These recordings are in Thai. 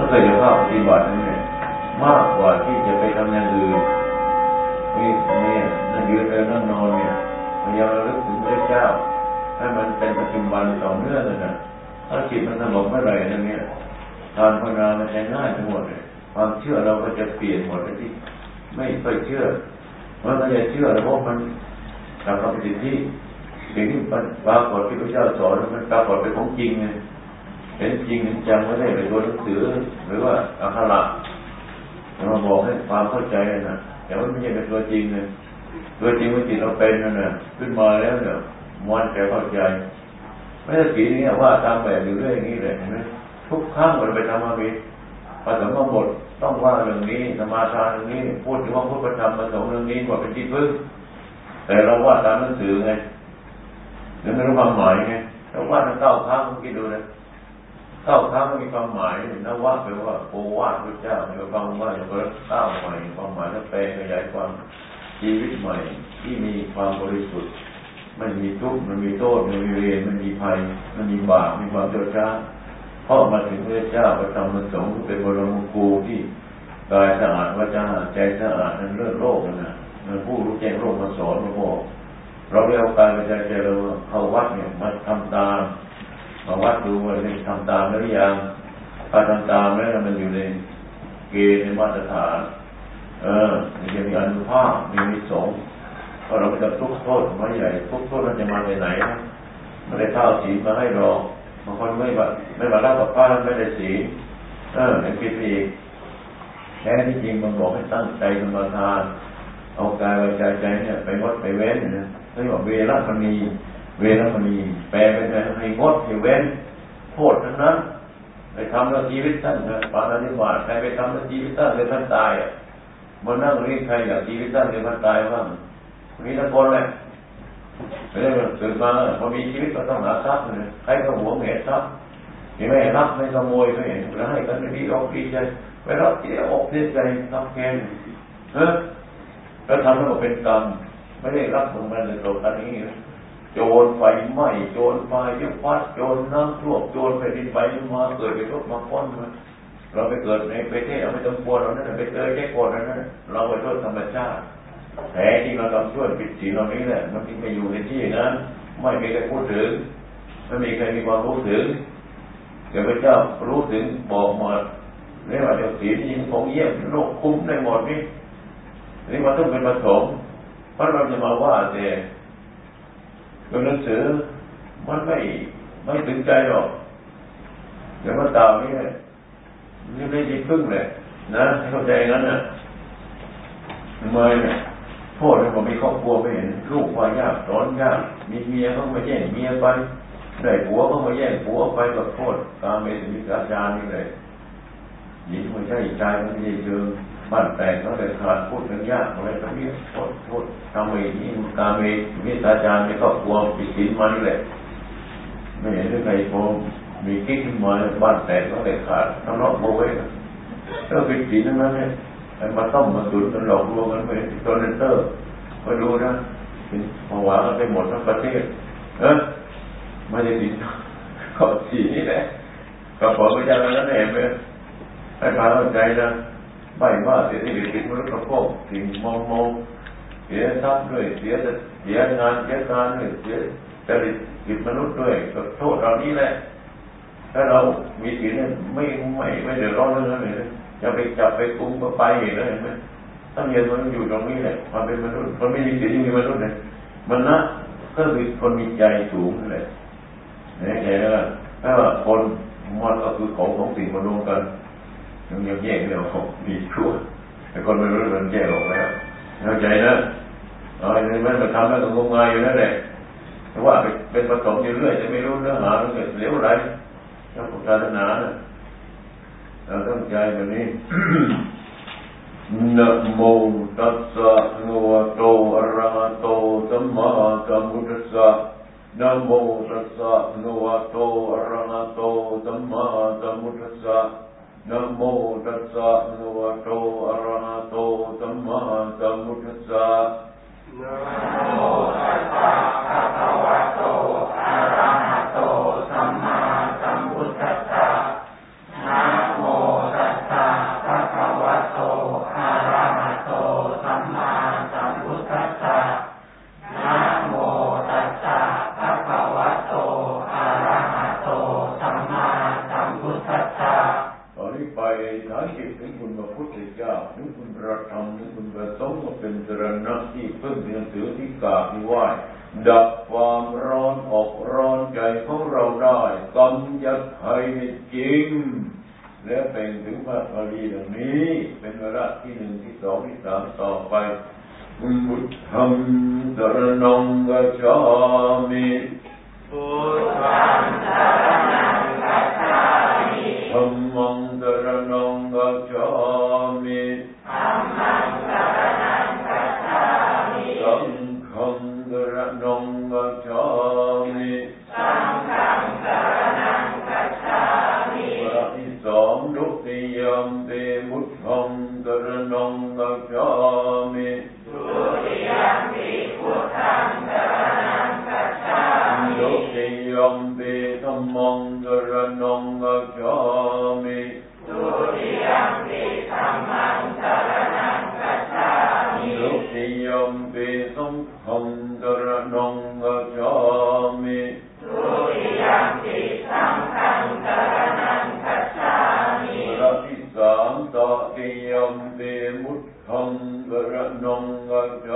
ถ้าเกิดจะภาพปฏิบัติเนี่ยมากกว่าที่จะไปทำอย่างอื่นนี่นี่นั่งยืนเดินนั่งนอนเนี่ยพยายามระลึกถึงพระเจ้าให้มันเป็นปัจจุบันต่อเนื่องเลยนะถ้าจิตมันสงบเมื่อไหร่นั่นเนี่ยการภาวนามันจะง่ายทั้งหมดเลยความเชื่อเราก็จะเปลี่ยนหมดเลยที่ ไม่ค่อยเชื่อมันก็จะเชื่อแล้วเพราะมันทำควาเป็นที่สิ่งที่ปรากฏที่พระเจ้าสอนมันปรากฏเป็นของจริงไง เห็นจริงเห็นจังไม่ได้เป็นตัวหนังสือหรือว่าอัคระมาบอกให้ความเข้าใจนะแต่ว่าไม่ใช่เป็นตัวจริงเลยตัวจริงมันจิตเราเป็นนั่นนะขึ้นมาแล้วเนี่ยมันแกเข้าใจ ไม่ได้สีนี้ว่าตามแบบอยู่เรื่อยอย่างนี้เลยเห็นไหมทุกครั้งเราไปทำมาบิพระสมบทต้องว่าเรื่องนี้สมาทานเรื่องนี้พูดถึงว่าพุทธธรรมประสงค์เรื่องนี้ว่าเป็นที่พึ่งแต่เราว่าตามหนังสือไงหรือไม่รู้ความหมายไงเราว่าทั้งเก้าครั้งคิดดูเลย เก้าครั้งมีความหมายนว่าแปลว่าโอวาทพระเจ้ามีความว่าอย่างเปิดเก้าใหม่ความหมายแล้วแปลขยายความชีวิตใหม่ ที่มีความบริสุทธิ์มันมีทุกข์มันมีโทษมันมีเวรมันมีภัย มันมีบาปมีความเจ้าช้าเพราะมาถึงพระเจ้าประจำมันสงฆ์เป็นบรมครูที่กายสะอาดวาจาใจสะอาดนั้นเลิศโลกนะมันผู้รู้แจ้งโลกมาสอนมาบอกเราเรียกการใจใจเราเข้าวัดเนี่ยมาทำตาม มาวัดดูว่าทำตามหรือยังถ้าทำตามแล้วมันอยู่ในเกณฑ์ในมาตรฐาน เออมันจะมีอนุภาพมีมิสงพอเราจะทุกโทษม่ใหญ่ทุกโทษมันจะมาจากไหนไม่ได้ข้าวสีมาให้รอบางคนไม่แบบไม่มาเล่ากับป้าไม่ได้สีเออเป็นคิดอีกแท้ที่จริงมันบอกให้ตั้งใจสมาทาน เอากายวาจาใจเนี่ยไปงดไปเว้นนะไม่บอกเวรมณี เวรมณีแปลเป็นให้งดให้เว้นโทษทั้งนั้นไปทำแล้วชีวิตท่านนะปานานิบาตใครไปทำแล้วชีวิตท่านเลยท่านตายอะมันนั่งเรียกใครอยากชีวิตท่านเลยท่านตายบ้างมีทุกคนเลยไม่ได้เกิดมาพอมีชีวิตก็ต้องหาทรัพย์เลยใครก็หวงเหตุทรัพย์เห็นไหมรับไม่ขโมยไม่เห็นแล้วให้กันไม่ดีอกดีใจไปรับเสียอกเสียใจทำแค้นเออแล้วทำให้มันเป็นกรรมไม่ได้รับผลมันในโลกอันนี้ โจรไฟไหม้โจรไฟยุพัดโจรน้ำท่วมโจรไปดินไปมาเกิดไปทุกมาพ้นมาเราไปเกิดในประเทศเราไม่ต้องกลัวเรานั่นไปเจอแค่กดนั้นเราไปโทษธรรมชาติแผลที่เราทำช่วยปิดสีเหล่านี้แหละมันที่ไม่อยู่ในที่นั้นไม่มีใครพูดถึงไม่มีใครมีความรู้ถึงเดี๋ยวพระเจ้ารู้ถึงบอกหมดนี่ว่าเดี๋ยวสีนี้ของเยี่ยมโลกคุ้มได้หมดนี่นี่มันต้องเป็นผสมเพราะเราจะมาว่าแต่ ตัวหนังสือมันไม่ไม่ถึงใจหรอกเดี๋ยวมาตามนี่เลยนี่ไม่ดีพึ่งเลยนะให้เข้าใจงั้นนะทำไมเนี่ยโทษเลยผมมีครอบครัวไม่เห็นลูกว่ายากร้อนยากมีเมียเขามาแย่งเมียไปได้ผัวเขามาแย่งผัวไปกับโทษตามเมตมิอาจารย์นี่เลย หญิงไม่ใช่ใจไม่ใช่เชิงบ้านแตกเขาเลยขาดพูดกันยากอะไรแบบนี้โทษโทษทำไมนี่กาเมมิอาจารย์ในครอบครัวปิดสินมานี่แหละไม่เห็นเรื่องใครพอมีกิ๊กขึ้นมาบ้านแตกเขาเลยขาดทั้งนอกโบเว้แล้วปิดสินทั้งนั้นเนี่ยมาต้มมาตุนมาหลอกลวงกันไปโดนเตอร์มาดูนะผวากันไปหมดทั้งประเทศ เออไม่ได้ดินขอสีนี่แหละก็ขอพระเจ้าแล้วเห็นไหม ให้พาเข้าใจนะไม่ว่าเสียที่ดิบมนุษย์กระโปงสิ่งมองมองเสียทรัพย์ด้วยเสียเสียงานเสียการด้วยเสียจริตจิตมนุษย์ด้วยก็โทษเรานี้แหละถ้าเรามีสิ่งนี้ไม่ไม่ไม่เดือดร้อนเรื่องนั้นเลยจะไปจับไปกุมก็ไปเห็นแล้วเห็นไหมถ้าเรียนมันอยู่ตรงนี้แหละมันเป็นมนุษย์มันไม่มีสิ่งที่มนุษย์เลยมันนะก็คือคนมีใจสูงเลยเนี่แค่นั้นถ้าคนมันก็คือของของสิ่งมารวมกัน ยังยังแยกไม่ออกมีชั่วแต่คนไม่รู้มันแยกออกแล้วเข้าใจนะเอาไอ้นี่มันมาทำแล้วก็งมงายอยู่นั่นแหละเพราะว่าเป็นผสมอยู่เรื่อยจะไม่รู้เนื้อหามันเกิดเหลวไหลแล้วศาสนาเนี่ยเราต้องใจแบบนี้นะโมตัสสะโนโตอะระหะโตสัมมาสัมพุทธัสสะนะโมตัสสะโนโตอะระหะโตสัมมาสัมพุทธัสสะ นะโมตัสสะโนโตอะระหะโตสัมมาสัมพุทธัสสะนะโมตัสสะภะคะวะโตอะ มุตถังสรณังกัจฉ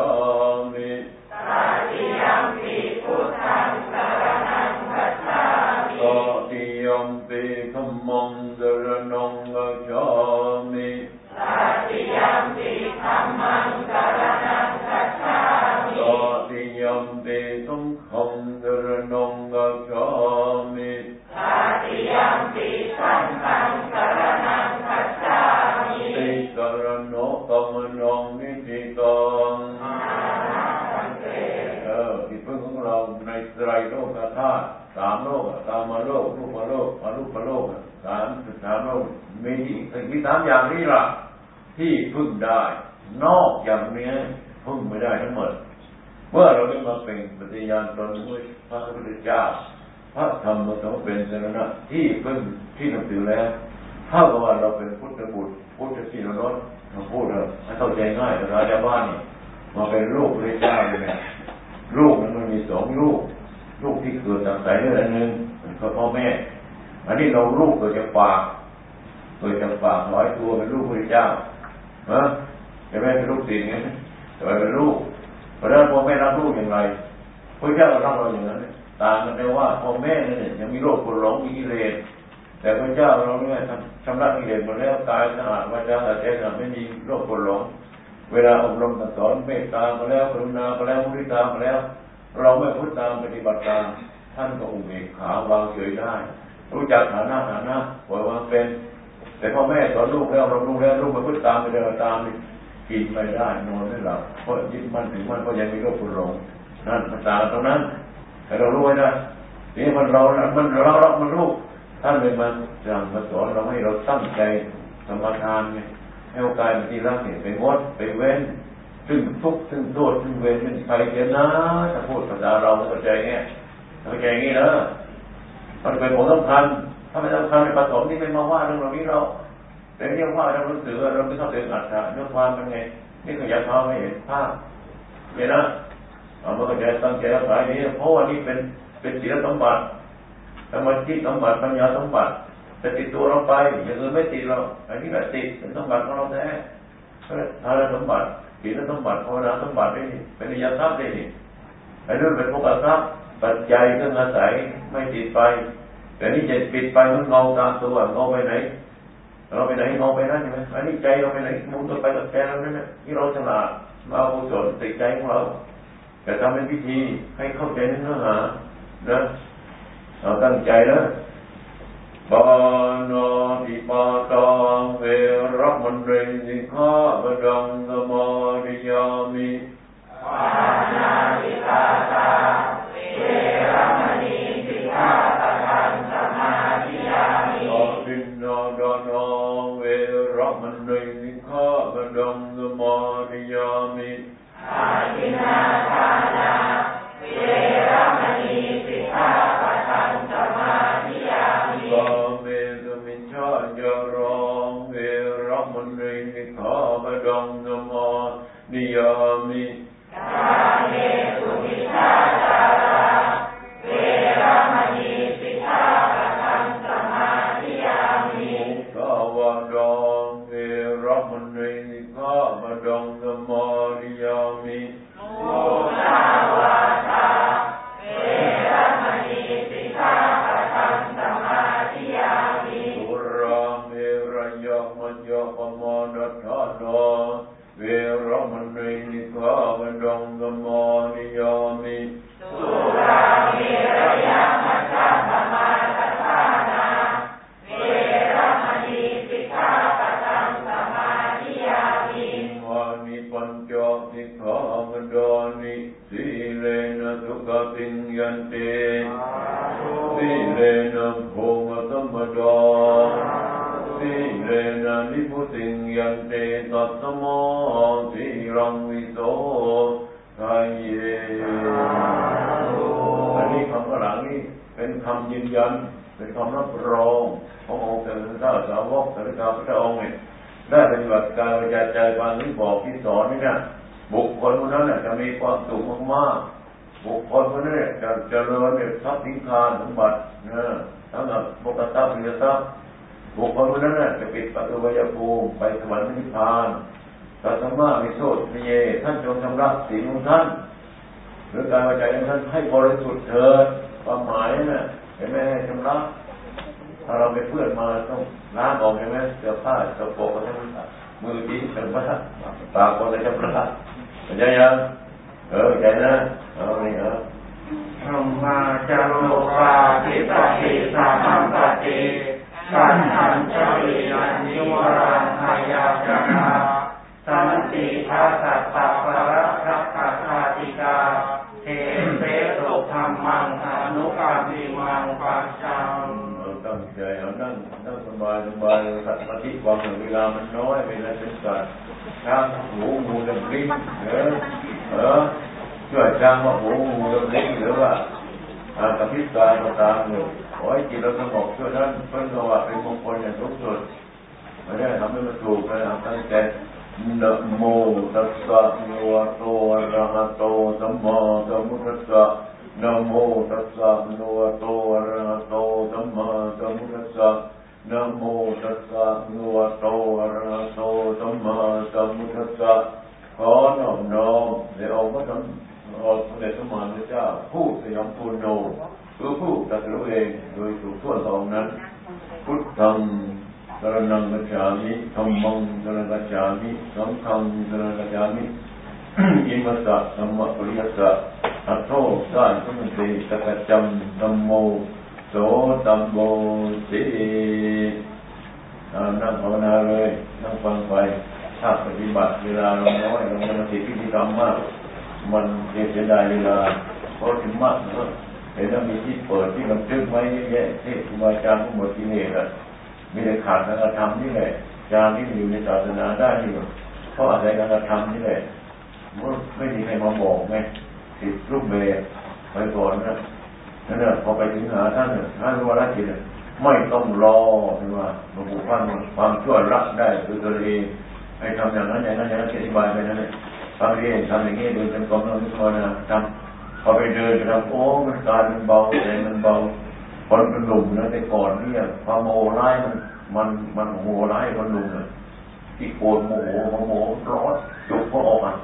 ได้ นอกอย่างนี้พึ่งไม่ได้ทั้งหมด เมื่อเราได้มาเป็นปฏิญาณตนด้วยพระพุทธเจ้าพระธรรมประสงค์เป็นสรณะที่พึ่งที่นับถือแล้วเท่ากับว่าเราเป็นพุทธบุตรพุทธศิรนรเราพูดเลยให้เข้าใจง่ายภาษาชาวบ้านนี่มาเป็นลูกพระเจ้าเลยนี่ยลูกนั้นมันมีสองลูก ลูกที่เกิดจากสายเลือดอันหนึ่งคือพ่อแม่ อันนี้เราลูกเกิดจากปากเกิดจากปากร้อยตัวเป็นลูกพระเจ้า ฮะจะไม่เป็นลูกศิษย์ไงแต่ว่าเป็นลูกเพราะฉะนั้นพ่อแม่รักลูกอย่างไรพระเจ้ารักเราอย่างนั้นต่างกันแต่ว่าพ่อแม่เนี่ยยังมีโรคปวดหลงมีกิเลสแต่พระเจ้าเราเนี่ยชำระกิเลสหมดแล้วกายสะอาดวาจาใจสะอาดไม่มีโรคปวดหลง เวลาอบรมสั่งสอนเมตตามาแล้วกรุณามาแล้วมุทิตามาแล้ว เราไม่พุทธตามปฏิบัติตามท่านก็อุเบกขาวางเฉยได้ รู้จักฐานะฐานะปล่อยวางเป็น แต่พ่อแม่สอนลูกแล้วเราลูกแล้วลูกมาพุทธตามไปเดินตามกินไม่ได้นอนไม่หลับเพราะยึดมั่นถึงมั่นก็ยังมีโรคปวดหลงนั่นภาษาตรงนั้น แต่เรารู้ไว้นะนี่มันเรา มันเราเรามันรู้ท่านเลยมาสั่งมาสอนเราให้เราตั้งใจสมาทานไงให้โอกาสที่รักเนี่ยไปงดไปเว้นซึ่งทุกข์ซึ่งโทษซึ่งเวรซึ่งภัยเจนะถ้าพูดภาษาเราเข้าใจเงี้ยเข้าใจงี้นะมันเป็นของสำคัญ ถ้าไม่สำคัญในปฐมนี่ไม่มาว่าเรื่องเหล่านี้เราแต่เรียกว่าเรารู้สึกเราไม่เข้าใจอัตถะเรื่องความเป็นไงนี่ก็อยากทำให้เห็นภาพเห็นนะเอามาเข้าใจตั้งใจรักษายนี้เพราะว่านี่เป็นเป็นศีลสมบัติสมาธิสมบัติปัญญาสมบัติจะติดตัวเราไปอย่างอื่นไม่ติดเราอันนี้แหละติดเป็นสมบัติของเราแท้ทานสมบัติศีลสมบัติภาวนาสมบัติได้เป็นนิยทรัพย์ได้นี่ไอ้นู่เป็นพวกทรัพย์ปัจจัยเครื่องอาศัยไม่ติดไป แต่นี่ใจปิดไปมันเงาตามตัวเงาไปไหน เราไปไหนเงาไปนั่นใช่ไหมอันนี้ใจเราไปไหนมุนตัวไปกับใจเรานั่นแหละที่เราฉลาดมาเอากุศลติดใจของเราแต่ทำเป็นพิธีให้เข้าใจเนื้อหานะเราตั้งใจนะปานาติปาตังเวรมนเรสิกขาบดังสมาริยามิปานาติปาตังเวรมณีสิกขา ขาบ ทรัพย์บุคคลคนนั้นจะปิดประตูวิญญาภูมิไปสวรรค์นิพพานตัสมามิโสตมิเย ท่านจงชำระศีลของท่านหรือการวิจัยของท่านให้บริสุทธิ์เถิดความหมายนะ่ะเห็นไหมชำระถ้าเราไปเพื่อนมาต้องล้างออกใช่ไหมเสื้อผ้าสกปรกก็ต้องมือจีเสื้อผ้าปากคนจะชำระเข้าใจยังเออใจนะเอาไงเออ ธรรมาจารุปาทิปติสามัมปติสันทัญจริยันนิวรังหายาจนาสันติทัสสะปะปะระทัพพะคาติกาเทเสสุธรรมังอนุกรรมิมังปัจจังตั้งใจเอานั่งนั่งสบายสบายสัตว์ปฏิความเวลามันน้อยเวลาเป็นสัตว์ช้างหูงูดำลิ้นเออเออ ช่วยช้างว่าหูงูดำลิ้หรือว่าอากระพริบตาก็ตามอยู่ขอให้จิตเราสงบช่วยท่านเพื่อนว่าเป็นมงคลอย่างสูงสุดไม่ได้ทำให้มันถูกนะตั้งใจนะโมตัสสะภะคะวโตอะระหะโตสัมมาสัมพุทธัสสะนะโมตัสสะภะคะวโตอะระหะโตสัมมาสัมพุทธัสสะนะโมตัสสะภะคะวโตอะระหะโตสัมมาสัมพุทธัสสะขอน้อมน้อมในองค์พระสัมมาสัม พุทธสมมาพระเจ้า ผู้สยามปุณโญคือผู้ตรัสรู้เองโดยถูกทั่วตองนั้น พุทธังสรนังกัจฉามิธรรมังสรนังกัจฉามิสังฆังสรนังกัจฉามิอิมัสสะสัมมาปริยัสสะอัตโตสานสุมันติตะกัจจัมธัมโมโสตัมโมสีนั่งภาวนาเลย นั่งฟังไป ถ้าปฏิบัติเวลาเราน้อยเราจะมาติดพิธีกรรมมาก มันเสียดายเวลาเพราะถึงมากเนอะเห็นว่ามีที่เปิดที่บันทึกไว้เยอะแยะที่ครูบาอาจารย์ทั้งหมดที่นี่แหละมีแต่ขาดการกระทำนี่แหละจารที่อยู่ในศาสนาได้นี่เพราะอาศัยการกระทำนี่แหละไม่มีใครมาบอกไงติดรูปแบบไปก่อนนะนั่นแหละพอไปถึงหาท่านท่านรู้ว่าละจิตไม่ต้องรอเป็นว่าหลวงปู่ฟังความชั่วรักได้คือตัวเองให้ทำอย่างนั้นอย่างนั้นอย่างนั้นอธิบายไปนั่นแหละ ทำเองทำอย่างนี้เดินเป็นกองน้ำนิพพานะทำพอไปเดินทำโอ้มันกายเป็นเบาใจมันเบาคนเป็นหนุ่มนะแต่ก่อนเนี่ยความโมร้ายมันมันมันโมร้ายคนหนุ่มเลยที่โกรธโมโหโมโหร้อนจุกก็ออกอะ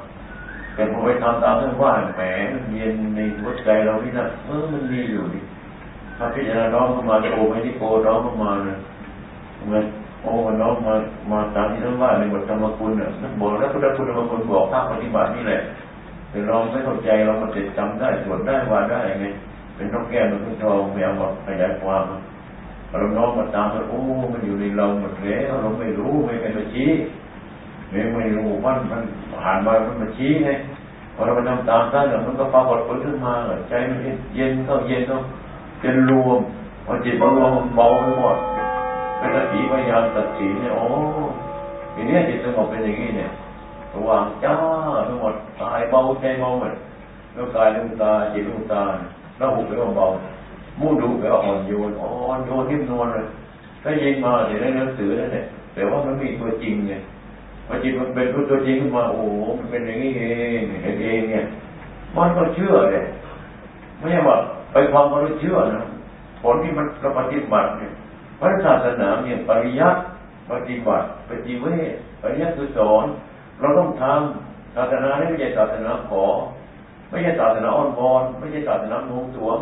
แต่พอไปทำตามท่านว่าแหมมันเย็นในหัวใจเรานี่นะเออมันดีอยู่ดิถ้าพิจารณาน้องเข้ามาโอ้ไม่ที่โกรธน้องเข้ามาเนี่ยเหมือน โอ้น้องมามาตามที่ท่านว่าในบทธรรมคุณเนี่ยท่านบอกแล้วพุทธคุณธรรมคุณบอกภาคปฏิบัตินี่แหละแต่เราไม่เข้าใจเรามาติดจำได้สวดได้ว่าได้ไงเป็นนกแก้วมันขึ้นทองไม่เอามาขยายความเราน้องมาตามว่าโอ้มันอยู่ในเราหมดแล้วเราไม่รู้ไม่เป็นมาชี้ไม่ไม่รู้มันมันผ่านมามันมาชี้ไงพอเราไปทำตามได้มันก็ปรากฏผลขึ้นมาใจมันเย็นเข้าเย็นเข้าเป็นรวมพอจิตมันรวมมันเบาไปหมด เป็นตัดสีพยายามตัดสีเนี่ยโอ้ทีนี้จิตสงบเป็นอย่างนี้เนี่ยระว่างจ้าทั้งหมดตายเบาใจเบาหมดแล้วกายดวงตาจิตดวงตาแล้วหุบไปว่าเบามูดูไปว่าอ่อนโยนอ่อนโยนนิ่มนวลเลยถ้ายิงมาเดี๋ยวได้หนังสือนั่นแหละแต่ว่ามันมีตัวจริงไงพอจิตมันเป็นตัวจริงขึ้นมาโอ้มันเป็นอย่างนี้เองเห็นเองเนี่ยมันก็เชื่อเลยไม่ใช่ว่าไปฟังก็รู้เชื่อนะผลที่มันเราปฏิบัติเนี่ย พระศาสนาเนี่ยปริยัติปฏิบัติปฏิเวทปริยัติคือสอนเราต้องทำศาสนาไม่ใช่ศาสนาขอ ไม่ใช่ศาสนาอ้อนวอนไม่ใช่ศาสนาโน้มถ่วง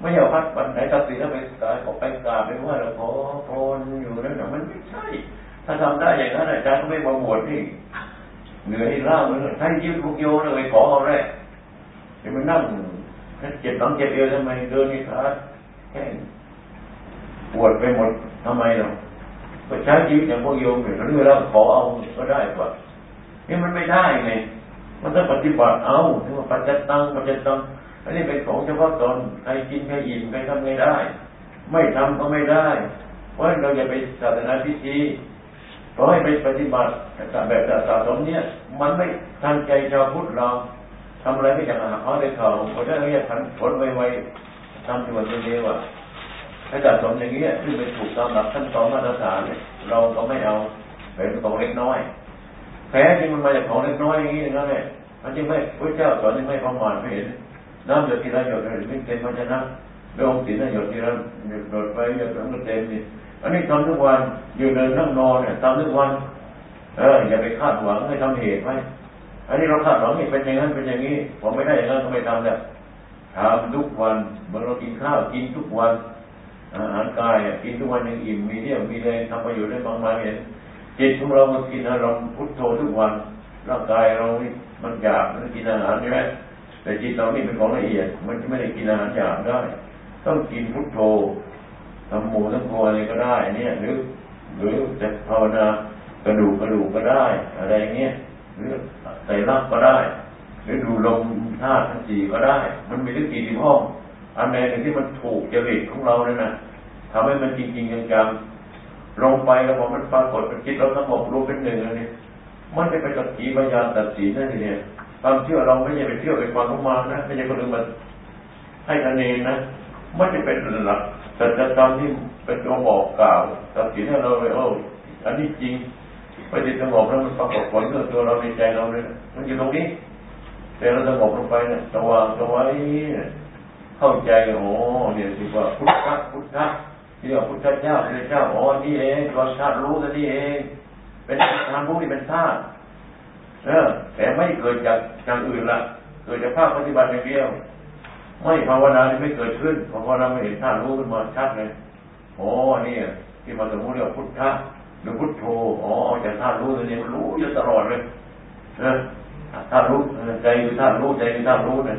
ไม่ใช่พัดวันไหนตัดสินแล้วไปกายออกไปกราบไปว่าเราขอพรอยู่นั่นน่มันไม่ใช่ ถ้าทำได้อย่างนั้นอาจารย์ก็ไม่มาบวชนี่เหนื่อยล่าเหมันท่านยืดลูกโยนเลยขอเอาแรกเดี๋ยวมันนั่งเจ็บหลังเจ็บเอวทำไมเดินนี่ขาแข้ง ปวดไปหมดทำไมเราก็ใช้ชีวิตอย่างพวกโยมเนี่ยเรื่องแล้วขอเอาก็ได้กว่านี่มันไม่ได้ไงมันต้องปฏิบัติเอาถึงว่าปัจจตังปัจจตังอันนี้เป็นของเฉพาะตนใครกินใครอิ่มใครทำไม่ได้ ไม่ทำก็ไม่ได้ เพราะเราอย่าไปศาสนาพิธีเพราะให้ไปปฏิบัติแบบสะสมเนี่ย มันไม่ทันใจชาวพุทธเราทำอะไรไม่อย่างหาเขาได้เขาเขาได้เรียกผลไวๆทำตัวเร็วอะ ถ้าสะสมอย่างนี้ซึ่งเป็นถูกตามหลักขั้นตอนมาตรฐานเนี่ยเราก็ไม่เอาเป็นของเล็กน้อยแพ้ที่มันมาจากของเล็กน้อยอย่างนี้นั่นแหละมันจึงไม่พระเจ้าสอนยังไม่ประมาทไม่เห็นน้ำหยดทีละหยดเลยไม่เต็มมันจะนะดวงศีลหยดทีละหยดไปหยดมันเต็มนี่อันนี้ทำทุกวันอยู่เดินนั่งนอนเนี่ยทำทุกวัน เอออย่าไปคาดหวังให้ทำเหตุไว้อันนี้เราคาดหวังนี่เป็นอย่างนั้นเป็นอย่างนี้ผมไม่ได้อย่างนั้นก็ไม่ทำแล้วทำทุกวันเมื่อเรากินข้าวกินทุกวัน อาหารกายกินทุกวันยังอิ่มมีเรี่ยวมีแรงทำประโยชน์ได้บางมาเห็นจิตของเรามันกินอารมณ์พุทโธทุกวันร่างกายเรานี่มันอยากมันกินอาหารใช่ไหมแต่จิตเรานี่เป็นของละเอียด มันไม่ได้กินอาหารหยาบได้ ต้องกินพุทโธทำหมูทั้งโคอะไรก็ได้ เนี่ย หรือหรือจะภาวนากระดูกกระดูกก็ได้ อะไรเงี้ยหรือใส่รักก็ได้หรือดูลมธาตุทั้งสี่ก็ได้ มันมีทุกกี่ที่ห้องอันไหนที่มันถูกจริตของเราเนี่ยนะ ทำให้มันจริงจริงจังๆลงไปแล้วพอมันปรากฏเป็นจิตเราสงบรู้เป็นหนึ่งเลยเนี่ยมันจะไปตัดสีพยานตัดสีนั่นเองความเชื่อเราไม่ใช่ไปเชื่อไปความรู้มานะไม่ใช่คนอื่นมาให้คะแนนนะไม่ได้เป็นหลักแต่จะตามที่เป็นตัวบอกกล่าวตัดสินให้เราเลยโอ้อันนี้จริงไปจิตสงบแล้วมันปรากฏผลเรื่องตัวเราในใจเราเลยมันอยู่ตรงนี้ แต่เราสงบลงไปเนี่ยสว่างสวัยเข้าใจโอ้เนี่ยคือว่าพุทธะพุทธะ ที่ว่าพุทธเจ้าพระเจ้าอ๋อนี่เองตัวชาติรู้แต่นี่เอง เป็นทางรู้ที่เป็นธาตุเออ แต่ไม่เกิดจากอย่างอื่นละเกิดจากภาคปฏิบัติอย่างเดียว ไม่ภาวนาที่ไม่เกิดขึ้นภาวนาไม่เห็นธาตุรู้ขึ้นมาชัดเลยโอ้นี่ที่มาสมมติเรียกพุทธะหรือพุทโธอ๋อจากธาตุรู้ตัวนี้มันรู้อยู่ตลอดเลยเออธาตุรู้ใจคือธาตุรู้ใจคือธาตุรู้เนี่ย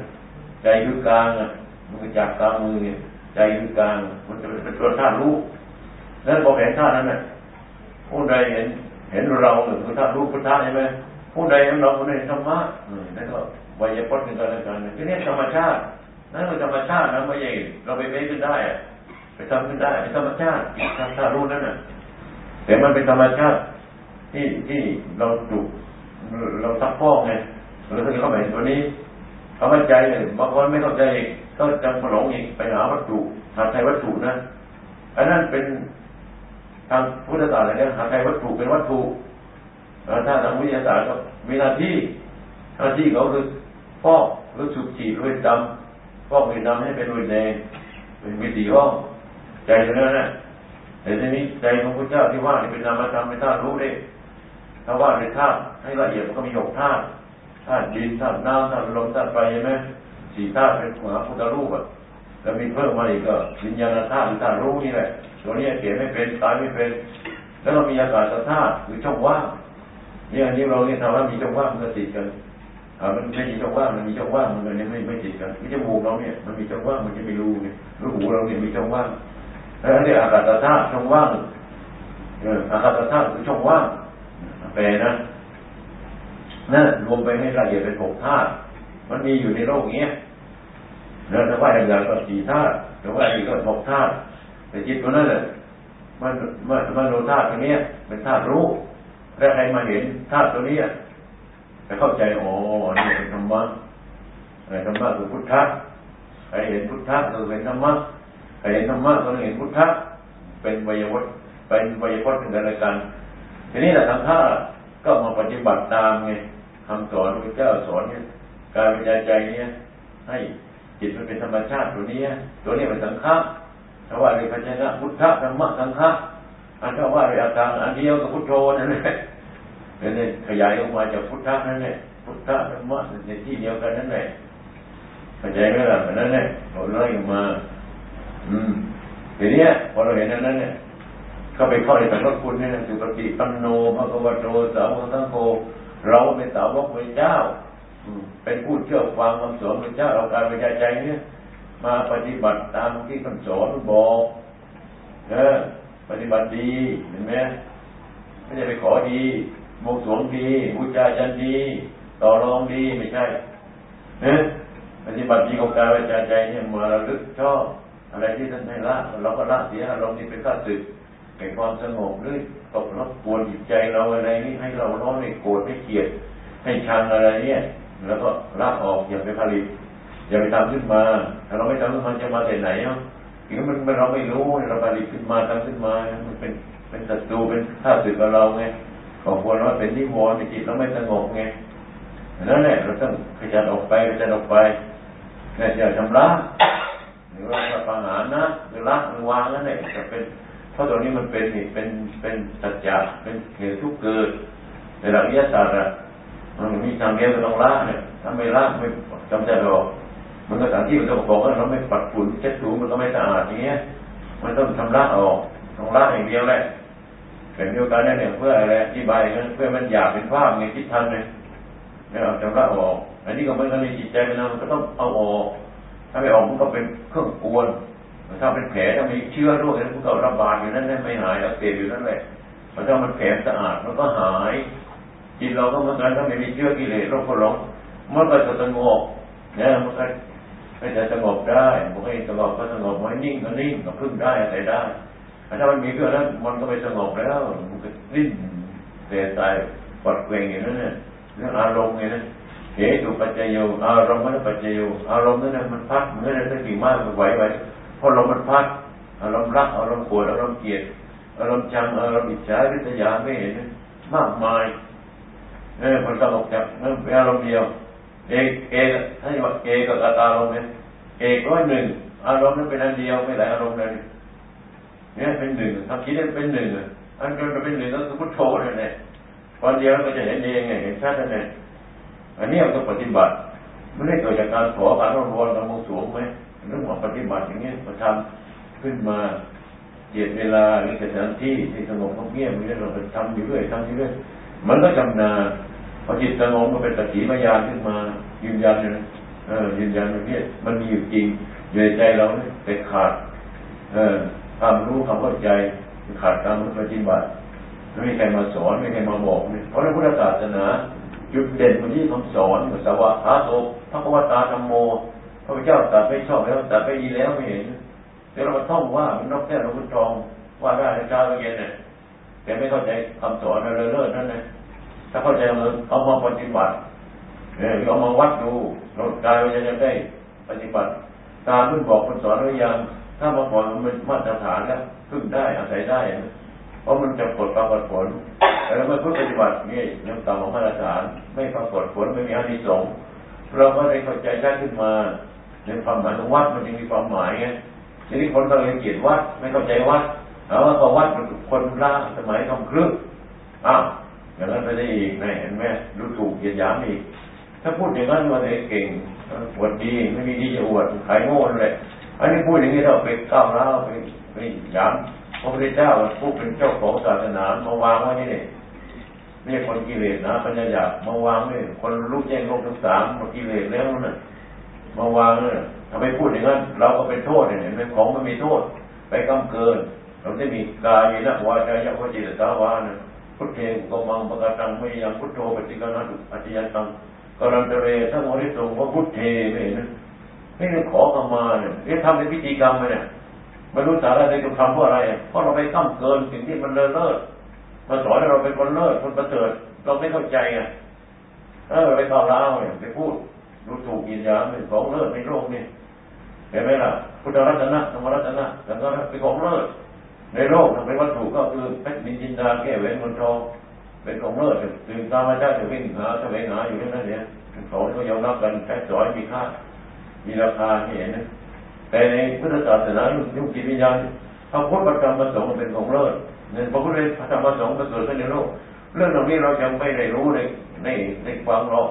ใจคือกลางอะมันจากกลางมือเนี่ย ใจคือกลางมันจะเป็นตัวธาตุรู้นั้นพอเห็นธาตุนั้นน่ะผู้ใดเห็น เห็นเราหรือธาตุรู้พุทธะใช่ไหมผู้ใดเห็นเราคนนั้นธรรมะนั่นก็วิญญาณกันกันกันที่นี่ธรรมชาตินั่นคือธรรมชาตินะไม่ใช่เราไปเบ้ขึ้นได้ไปทำขึ้นได้เป็นธรรมชาติธาตุรู้นั่นน่ะแต่มันเป็นธรรมชาติที่ที่เราจุเราซักฟอกไงเราถึงเข้าไปตัวนี้เขาเข้าใจเลยบางคนไม่เข้าใจก็ จำหลงอีกไปหาวัตถุหาไทยวัตถุนะอันนั้นเป็นทางพุทธศาสนาเนี่ยหาไทยวัตถุเป็นวัตถุถ้าทางวิทยาศาสตร์ก็มีหน้าที่หน้าที่เขาคือฟอกหรือสูบฉีดด้วยดำฟอกด้วยดำให้เป็นด้วยแดงเป็นมีสีห้องใจตรงนั้นนะแต่ทีนี้ใจของพระเจ้าที่ว่าเป็นนามธรรมเป็นธาตุรู้ได้ถ้าว่าในธาตุให้ละเอียดมันก็มีหกธาตุธาตุดินธาตุน้ำธาตุลมธาตุไฟใช่ไหม สี่ธาตุเป็นหัวพุทธรูปอะแล้วมีเพิ่มมาอีกก็วิญญาณธาตุธาตุรู้นี่แหละตัวนี้เกิดไม่เป็นตายไม่เป็น แล้วก็มีอากาศธาตุคือช่องว่างเนี่ยอันนี้เราเนี่ยทำว่ามีช่องว่างมันติดกันอ่ามันไม่มีช่องว่างมันมีช่องว่างมันเนี่ยไม่ไม่ติดกันที่จมูกเราเนี่ยมันมีช่องว่างมันจะไม่รู้เนี่ยรูหูเราเนี่ยมีช่องว่างแล้วนี่อากาศธาตุช่องว่างเอออากาศธาตุคือช่องว่างแปลนะนั่นรวมไปให้ละเอียดเป็นหกธาตุมันมีอยู่ในโลกเนี้ย แล้วถ้าว่าอย่างก็สี่ธาตุแต่ว่าอีกก็หกธาตุแต่จิตตัวนั้นแหละมันมันมันโนธาตุตัวนี้เป็นธาตุรู้แล้วใครมาเห็นธาตุตัวนี้จะเข้าใจอ๋อนี่เป็นธรรมะอะไรธรรมะคือพุทธะใครเห็นพุทธะคือเป็นธรรมะใครเห็นธรรมะก็เห็นพุทธะเป็นวิญญาณเป็นวิญญาณเป็นอะไรกันทีนี้แหละทั้งท่าก็มาปฏิบัติตามไงคำสอนพระเจ้าสอนเนี่ยการวิจัยใจเนี่ยให้ จิตมันเป็นธรรมชาติตัวนี้ ตัวนี้เป็นสังขารถ้าว่าในพัชนะพุทธะธรรมะสังขารอันถ้าว่าในอาการอันเดียวกับพุทโธนั่นแหละเนี่ยขยายออกมาจากพุทธะนั่นแหละพุทธะธรรมะในที่เดียวกันนั่นแหละเข้าใจไหมล่ะนั่นแหละเราไล่ออกมา อืมทีนี้พอเราเห็นนั้นเนี่ยเข้าไปเข้าในสังฆคุณเนี่ยสุปฏิปันโนพระกวโตสาวกสังโฆเราเป็นสาวกพระเจ้า เป็นผู้เชื่อฟังคำสอนพระเจ้าเราการวิจัยใจเนี่ยมาปฏิบัติตามที่คำสอนบอกเออปฏิบัติดีเห็นไหมไม่ใช่ไปขอดีมกสวงดีอุจาจันดี ต่อรองดีไม่ใช่เนะปฏิบัติดีของการวิจัยใจเนี่ยมาระลึกชอบอะไรที่ท่านให้ละเราก็ละเสียอารมณ์ที่เป็นข้าศึกแกเป็นความสงบหรือตกรบกวนจิตใจเราอะไรนี่ให้เราร้อนให้โกรธให้เกลียดให้ชังอะไรเนี่ย แล้วก็ละออกอย่าไปผลิตอย่าไปทำขึ้นมาถ้าเราไม่ทำขึ้นมาจะมาแต่ไหนเนาะถึงมันเราไม่รู้เราผลิตขึ้นมาทำขึ้นมา มันเป็นเป็นศัตรูเป็นข้าศึกกับเราไงของควรว่าเป็นนิวรณ์ในจิตเราไม่สงบไงนั่นแหละเราต้องขยันออกไปขยันออกไปนี่จะชำระหรือว่าปัญหานะหรือละหรือวางนั่นแหละจะเป็นเพราะตรงนี้มันเป็นเป็นเป็นสัจจะเป็นเหตุทุกเกิดในหลักวิทยาศาสตร์ มันมีทางเดียวก็ต้องละเนี่ยถ้าไม่ละไม่จำใจหรอกมันก็สถานที่มันต้องบอกว่าเราไม่ปัดฝุ่นเช็ดถูมันก็ไม่สะอาดอย่างเงี้ย มันต้องชำระออกต้องละอย่างเดียวแหละเป็นเดียวกันนั่นเองเพื่ออะไรอธิบายนั้นเพื่อมันอยากเป็นภาพไงคิดทันเลยเนี่ยเอาชำระออก อันนี้ก็มันก็มีจิตใจมันมันก็ต้องเอาออก ถ้าไม่ออกมันก็เป็นเครื่องกวนถ้าเป็นแผลถ้ามีเชื้อโรคนั้นมันก็ระบาดอยู่นั่นไม่หายอักเสบอยู่นั่นแหละมันถ้ามันแผลสะอาดมันก็หาย จิตเราก็เหมือนกันถ้าไม่มีเชื้อกิเลสโรคก็หลงมันก็จะสงบเนี่ยมันก็ไม่จะสงบได้มันก็สงบก็สงบไว้นิ่งก็นิ่งก็พึ่งได้อะไรได้ถ้ามันมีเพื่อนั้นมันก็ไม่สงบแล้วมันก็นิ่งเสียใจปวดเกรงอย่างนั้นเนี่ยเรื่องอารมณ์ไงนะเหตุปัจจัยโยอารมณ์มันปัจจัยโยอารมณ์นั่นมันพัดเหมือนอะไรสักกี่มากมันไหวไหวพอลมมันพัดอารมณ์รักอารมณ์โกรธอารมณ์เกลียดอารมณ์ชังอารมณ์อิจฉาวิทยาไม่เห็นมากมาย เออมันสงบจากนั่นเป็นอารมณ์เดียว เอกเอกให้ว่าเอกกับตาอารมเนี่ยเอกร้อยหนึ่งอารมณ์นั้นเป็นอันเดียวไม่หลายอารมณ์เลยเนี่ยเป็นหนึ่งทำคิดได้เป็นหนึ่งอันเดียวเป็นหนึ่งก็คือพุทโธนั่นแหละวันเดียวก็จะเห็นเองไงเห็นชัดนั่นแหละอันนี้เราต้องปฏิบัติไม่ได้เกิดจากการขอการร้อนรอนการมุ่งสูงไหมเรื่องของปฏิบัติอย่างนี้มาทำขึ้นมาเกียรเวลาหรือสถานที่ที่สงบเงียบมีเราไปทำอยู่เรื่อยทำอยู่เรื่อย มันก็จำนาพอจิตสงบมันเป็นตติมายานขึ้นมายืนยันเลยเออยืนยันว่าเนี่ยมันมีอยู่จริงอยู่ในใจเราเนี่ยแต่ขาด เออความรู้ความเข้าใจขาดการปฏิบัติไม่มีใครมาสอนไม่มีใครมาบอกเนี่ยเพราะในพุทธศาสนาจุดเด่นมันที่คำสอนเหมือนสวะคาโตพระกวตาธรรมโมพระพุทธเจ้าตรัสไม่ชอบแล้วตรัสไม่ดีแล้วไม่เห็นเดี๋ยวเรามาท่องว่ามันนกแก้วเราคุณทองว่าได้ในเช้าเย็นเนี่ยแต่ไม่เข้าใจคำสอนอะไรเลิศนั่นนะ ถ้าเข้าใจมันเอามาปฏิบัติเนี่ยเอามาวัดดูเรากายเราจะได้ปฏิบัติ ตามที่บอกคนสอนหรือยังถ้ามาบอกมันมาตรฐานแล้วพึ่งได้อาศัยได้เพราะมันจะปลดปรากฏผลแต่เราไม่พูดปฏิบัตินี่ยังต่ำกว่ามาตรฐาน ไม่ปรากฏผลไม่มีอานิสงส์เราก็ได้เข้าใจได้ขึ้นมาในความหมายของวัดมันจึงมีความหมายไงทีนี้คนก็เลยเกลียดวัดไม่เข้าใจวัดเอาว่าพอวัดมันคนล่าสมัยทำครึ่งอ้าว อย่างนั้นไปได้อีกไหมเห็นไหมรู้ถูกเกียดยามอีก ถ้าพูดอย่างนั้นว่าเก่งอวดดีไม่มีดีจะอวดขายโง่เลยอันนี้พูดอย่างนี้เราไปก้าวร้าวไปไปยามพระพุทธเจ้าผู้เป็นเจ้าของศาสนามาวางไว้นี่นี่นี่คนกิเลสนะปัญญาหยาบมาวางนี่คนรู้แจ้งโลกทั้งสามมดกิเลสแล้วนั่นมาวางเนี่ยทำไมพูดอย่างนั้น เราก็เป็นโทษเนี่ยเห็นไหมของมันมีโทษ ไปกำเกิน เราได้มีกายนะวาจายะวจิตสาวานะ พุทเทกุมังปะกตังไม่ยังพุทโธปฏิกานุอธิยตังกรันตเรทั้งหมดที่ตรงว่าพุทเทไม่เห็นนี่ขอขมาเนี่ยนี่ทำเป็นพิธีกรรมไปเนี่ยไม่รู้สาระในตัวคำเพราะอะไร เพราะเราไปก้ามเกินสิ่งที่มันเลิศเลิศมาสอนให้เราเป็นคนเลิศคนประเสริฐเราไม่เข้าใจไงเออไปต่อร้าวเนี่ยไปพูดดูถูกยินยาเป็นของเลิศในโลกนี่เห็นไหมล่ะพุทธรัตนะธรรมรัตนะแต่ก็เป็นของเลิศ ในโลกเป็นวัตถุก็คือเพชรนินจินดาแก้วแหวนเงินทองเป็นของเลิศตื่นตามาได้จะวิ่งหาจะไปหาอยู่ที่นั่นเนี่ยของที่เขายอมรับกันแค่สอยมีค่า มีราคาเห็นนะแต่ในพุทธศาสนายุคจิตวิญญาณพระพุทธประจำประสงค์เป็นของเลิศเนี่ยพระพุทธธรรมประสงค์ประเสริฐในโลก เรื่องเหล่านี้เรายังไม่ได้รู้ในในในความหรอก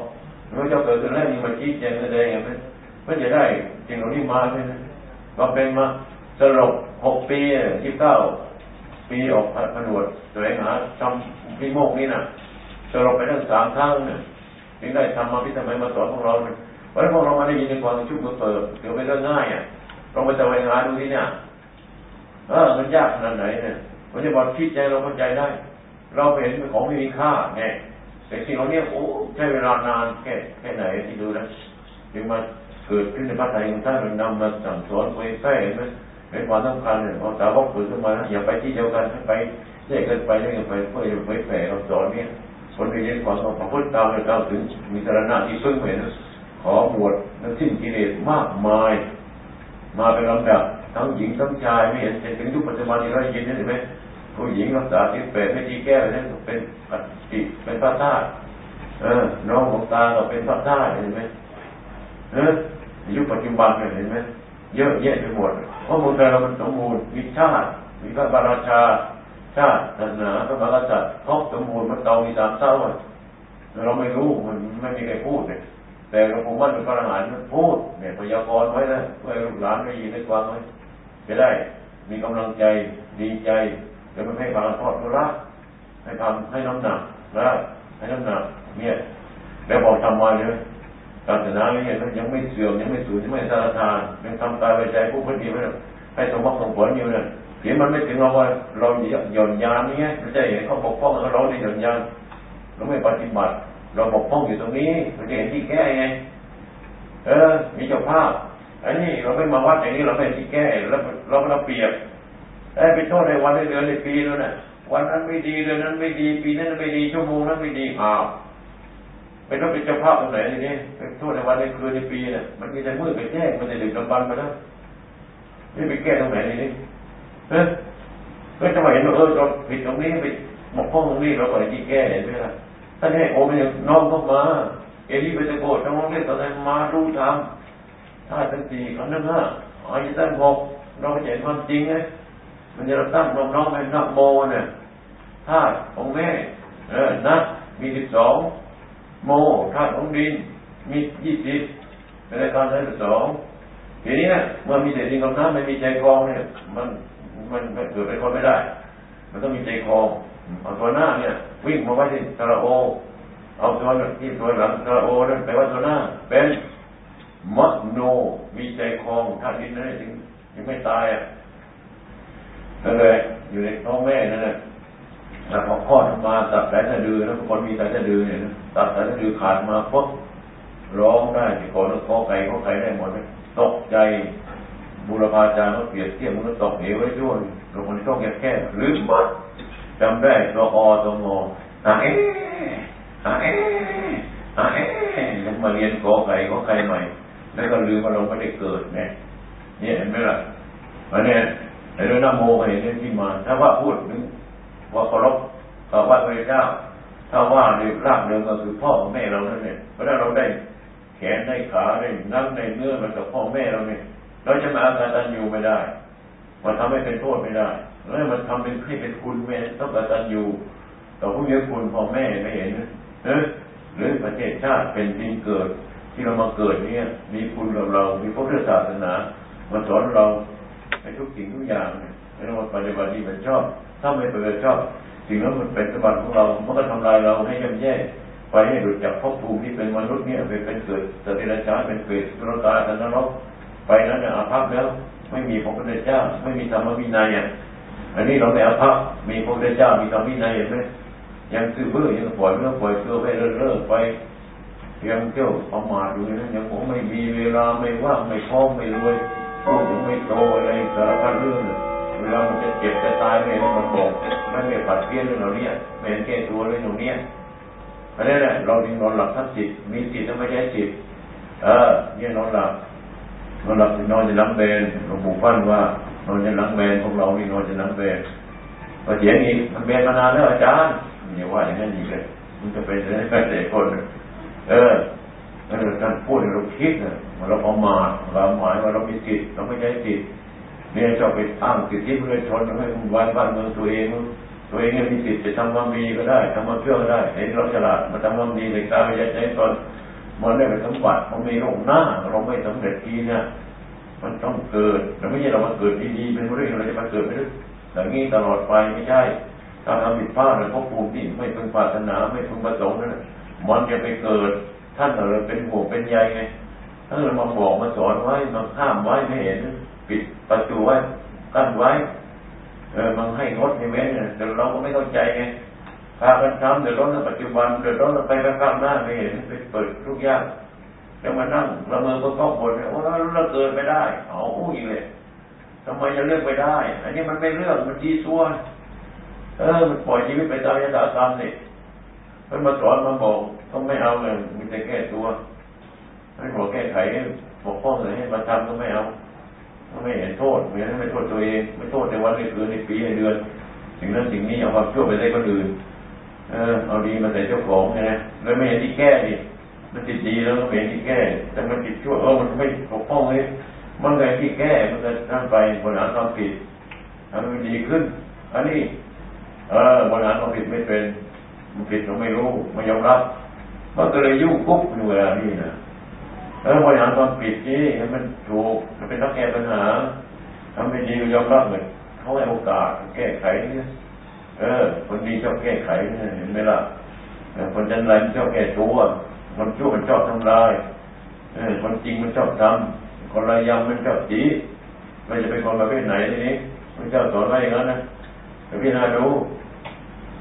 เราจะเกิดขึ้นแล้วมีมาชี้แจงแสดงอย่างนี้เพื่อจะได้สิ่งเหล่านี้มาเนี่ยก็เป็นมา สรุปหกปียี่สิบเก้าปีออกผนวดแสวงหาทำพิโมกนี้นะสรุปไปทั้งสามครั้งเนี่ยถึงได้ทำมาพิจารณามาสอนของเราเนี่ยพราะพวกเราไม่ได้ยินในความชุบมือเปิดถือเป็นเรื่องง่ายอะลองไปแสวงหาดูที่เนี่ยเออมันยากขนาดไหนเนี่ยมันจะบอกคิดใจเราเข้าใจได้ เราเห็นเป็นของไม่มีค่าไงแต่สิ่งเหล่านี้โอ้ใช้เวลานานแค่แค่ไหนที่ดูนะถึงมาเกิดขึ้นในพระไตรของท่านมันนำมาสั่งสอนเผยแพร่เห็นไหม เป็นความสำคัญเนี่ยพอสาวกฝึกขึ้นมาอย่าไปที่เดียวกันไปแยกกันไปแยกกันไปเพื่อจะไปแผ่คำสอนเนี่ยคนที่เรียนความของพระพุทธเจ้าเนี่ยเราถึงมีสาระที่พึ่งเห็นขอหมวดนั้งสิ้นกิเลสมากมาย มาเป็นลำดับทั้งหญิงทั้งชายไม่เห็นถึงยุคปัจจุบันนี้เราเห็นนี่เห็นไหมผู้หญิงรักษาที่แปดไม่ดีแก้เนี่เป็นปฏิเป็นพระธาตุเออน้องของตาก็เป็นพระธาตุเห็นไหมเออยุคปัจจุบันเนี่ยเห็นไหม เยอะแยะไปหมดเพราะเมืองไทยเรามันสมบูรณ์มีชาติมีพระบาราชา ชาติศาสนาพระมหากษัตริย์ครบสมบูรณ์มันเตามีสามเศร้าเราไม่รู้มันไม่มีใครพูดเนี่ยแต่หลวงปู่มั่นเป็นพระอรหันต์พูดเนี่ยพยากรณ์ไว้นะเพื่อลูกหลานได้ยินได้ฟังไว้จะได้ มีกำลังใจดีใจเดี๋ยวมันให้ฟังทอดทุระให้ทำให้น้ำหนักนะให้น้ำหนักเนี่ยแล้วบอกทำมาเลย ศาสนาเนี่ยยังไม่เสื่อมยังไม่สูญยังไม่สารทานยังทำกายไปใจผู้คนดีไว้ให้สมบัติสมผลอยู่เนั่นเห็นมันไม่ถึงเราว่าเราหย่อนยานนี่ไงไม่ใช่เห็นเขาปกป้องเราในหย่อนยานเราไม่ปฏิบัติ เราบกพร่องอยู่ตรงนี้เราจะเห็นที่แก้ไงเออ มีเจ้าภาพอันนี้เราไม่มาวัดอย่างนี้เราไม่ที่แก้เราเราเราเปรียบไอ้ไปโทษในวันในเดือนในปีแล้วน่ะวันนั้นไม่ดีเดือนนั้นไม่ดีปีนั้นไม่ดีชั่วโมงนั้นไม่ดีอ้าว เป็นต้องเป็นเจ้าภาพตรงไหนทีนี้เป็นโทษในวันในคืนในปีเนี่ยมันมีแต่มืดไปแจ้งมันจะดึกดำบรรไปแล้วนี่ไปแก้ตรงไหนทีนี้เออก็จะมาเห็นว่าเออเราผิดตรงนี้ไปบกพร่องตรงนี้เราก็เลยที่แก้เห็นไหมล่ะท่านให้โอมอย่างน้องเข้ามา เอลิเบตโกดน้องเล่นตอนนั้นมารู้ทำถ้าทั้งสี่ขันทั้งห้าอายตั้งหกเราเห็นความจริงไงมันจะตั้งน้องน้องเป็นนักโมเนี่ยธาตุของแม่เออนักมีสิบสอง โมธาตุของดิน มียี่สิบเป็นรายการทั้งสองทีนี้เมื่อมีแต่ดินกับน้ำไม่มีใจคลองเนี่ย มันมันเกิดเป็นคนไม่ได้ มันต้องมีใจคลองเอาตัวหน้าเนี่ย วิ่งมาไว้ที่สระโอ เอาตัวที่ตัวหลังสระโอนั่นแปลว่าตัวหน้า เป็นมโนมีใจคลองถ้าดินนั่นจึงยังไม่ตายอะนั่นเลยอยู่ในท้องแม่นั่นแหละแต่พอคลอดมาตัดสายสะดือแล้วคนมีสายสะดือเนี่ย ตัดสายสะดือขาดมาปุ๊บร้องได้ที่ก่อนแล้วอไก่ก็ไก่ได้หมดเลยตกใจบุรพาจารย์เขาเปรียบเทียบมันก็ตกเหวไว้ด้วยเราคนที่ต้องแก้แค่ลืมบัดจำได้ตัวอตัวงอหาเอ๊หาเอ๊หาเอ๊ยังมาเรียนกอไก่ก็ไก่ใหม่แล้วก็ลืมว่าเราไม่ได้เกิดเนี่ยเนี่ยเห็นไหมล่ะวันนี้ไอ้เรื่องน้ำโมเห็นเรื่องที่มา ถ้าว่าพูดถึงว่าเคารพต่อว่าพระเจ้า ถ้าว่าในร่ากเดิมก็คือพ่อแม่เรานั่นเนี่ยเพราะนั้นเราได้แขนได้ขาได้นั่งได้เนื้อมันกับพ่อแม่เราเนี่ยเราจะมาอาการตันอยู่ไม่ได้ มันทำให้เป็นโทษไม่ได้แล้วมันทำเป็นให้เป็นคุณแม่ต้องกตัญญูต่อผู้มีคุณพ่อแม่ไม่เห็นเนหรือประเทศชาติเป็นดินเกิด ที่เรามาเกิดเนี่ย มีคุณกับเรา มีพระพุทธศาสนามาสอนเราในทุกสิ่งทุกอย่างเนี่ยเราปฏิบัติดีมันชอบ ถ้าไม่ปฏิบัติชอบ สิ่งนั้นมันเป็นสมบัติของเรา มันก็ทำลายเราให้ย่ำแย่ ไปให้หลุดจากภพภูมิที่เป็นมนุษย์เนี่ยไปเป็นเกิดสติรัชาเป็นเกิดสุรกาสันนรกไปนั้นเนี่ยอาภัพแล้ว ไม่มีพระพุทธเจ้า ไม่มีธรรมวินัยอะอันนี้เราไม่อาพระมีพระพุทธเจ้ามีธรรมวินัยเห็นไหมยังซื้อเพื่อยังปล่อยเมื่อปล่อยเสื้อไปเรื่อยๆไปยังเที่ยวประมาทอยู่นะยังผมไม่มีเวลาไม่ว่างไม่พร้อมไม่รวยลูกยังไม่โตอะไรสารพัดเรื่อง เวลามันจะเจ็บจะตายไม่เห็นมันบอกไม่ไม่ปัดเพี้ยนเรื่องเหล่านี้ไม่เห็นแก้ตัวเรื่องเหล่านี้อันนี้แหละเราจึงนอนหลับทั้งจิตมีจิตถ้าไม่ใช่จิต เออ เนี่ยนอนหลับนอนหลับนอนจะล้ำเบนหลวงปู่ฟั่นว่านอนจะหลังแบนพวกเรานี่นอนจะหลังแบนพอเสียงอีกมันแบนมานานแล้วอาจารย์อย่าว่าอย่างนั้นอีกเลยมันจะเป็นได้แค่เด็กคน เออแล้วท่านพูดเราคิดเนะเราเอามาเราหมายว่าเรามีจิตเราไม่ใช่จิต เนี่ยชอบไปอ้างสิทธิมนุษยชนให้มันวายบ้านเมืองตัวเอง ตัวเองมีสิทธิ์จะทำความดีก็ได้ทำความเชื่อก็ได้เห็นเราฉลาดมาทำความดีในตาไม่ใช่ใจตอนมันได้เป็นสมบัติมันมีโลกหน้าเราไม่สำเร็จทีเนี่ยมันต้องเกิดแต่ไม่ใช่เรามาเกิดดีๆเป็นเรื่องเรจะมาเกิดไม่ได้อย่างนี้ตลอดไปไม่ใช่ถ้าทำผิดพลาดแล้วพวกภูมิที่ไม่พึงปรารถนาไม่พึงประสงค์นั่นมันจะไปเกิดท่านเราเป็นห่วงเป็นใยไงท่านเรามาบอกมาสอนไว้มาห้ามไว้ไม่เห็น ปิดประตูไว้กั้นไว้ เออมันให้งดให้เว้นเนี่ยแต่เราก็ไม่เข้าใจไงพากันทำเดี๋ยวร้อนในปัจจุบันเดี๋ยวร้อนไปข้างหน้าไม่เห็นไปเปิดทุกอย่างแล้วมานั่งละเมอก็ต้องบ่นว่าเราเกิดไม่ได้เอาอีกเลยทำไมจะเลือกไปได้ อันนี้มันไม่เลือกมันดีส่วนเออ มันปล่อยชีวิตไปตามยถากรรมนี่มันมาสอนมาบอกต้องไม่เอาเลยมันจะแก้ตัวให้บอกแก้ไขบอกป้องเลยให้มาทำก็ไม่เอา ไม่เห็นโทษเหมือนไม่โทษตัวเอง ไม่โทษในวันในคืนในปีในเดือนสิ่งนั้นสิ่งนี้เอาความชั่วไปได้คนอื่น เออเอาดีมาใส่เจ้าของไงแล้วไม่เห็นที่แก้ดิมันติดดีแล้วไม่เห็นที่แก้ แต่มันติดชั่วเออมันไม่ปกป้องเลยมันเลยที่แก้มันจะทำไปบริหารความผิดทำให้มันดีขึ้น อันนี้ เออบริหารความผิดไม่เป็นมันผิดเราไม่รู้ไม่ยอมรับมันก็เลยยุ่งกุ๊บอยู่เวลานี้นะ แล้วบริหารความผิดนี่ให้มันถูกมันเป็นนักแก้ปัญหาทำไม่ดีก็ยอมรับเลยเขาให้โอกาสแก้ไขเนี่ยเออ คนดีชอบแก้ไขเนี่ยเห็นไหมล่ะคนจันไรชอบแก้ตัวคนชั่วมันชอบทำลายเออคนจริงมันชอบทำคนระยำมันชอบจีมันจะเป็นคนประเภทไหนทีนี้พระเจ้าสอนไว้อย่างนั้นนะแต่พี่นาดู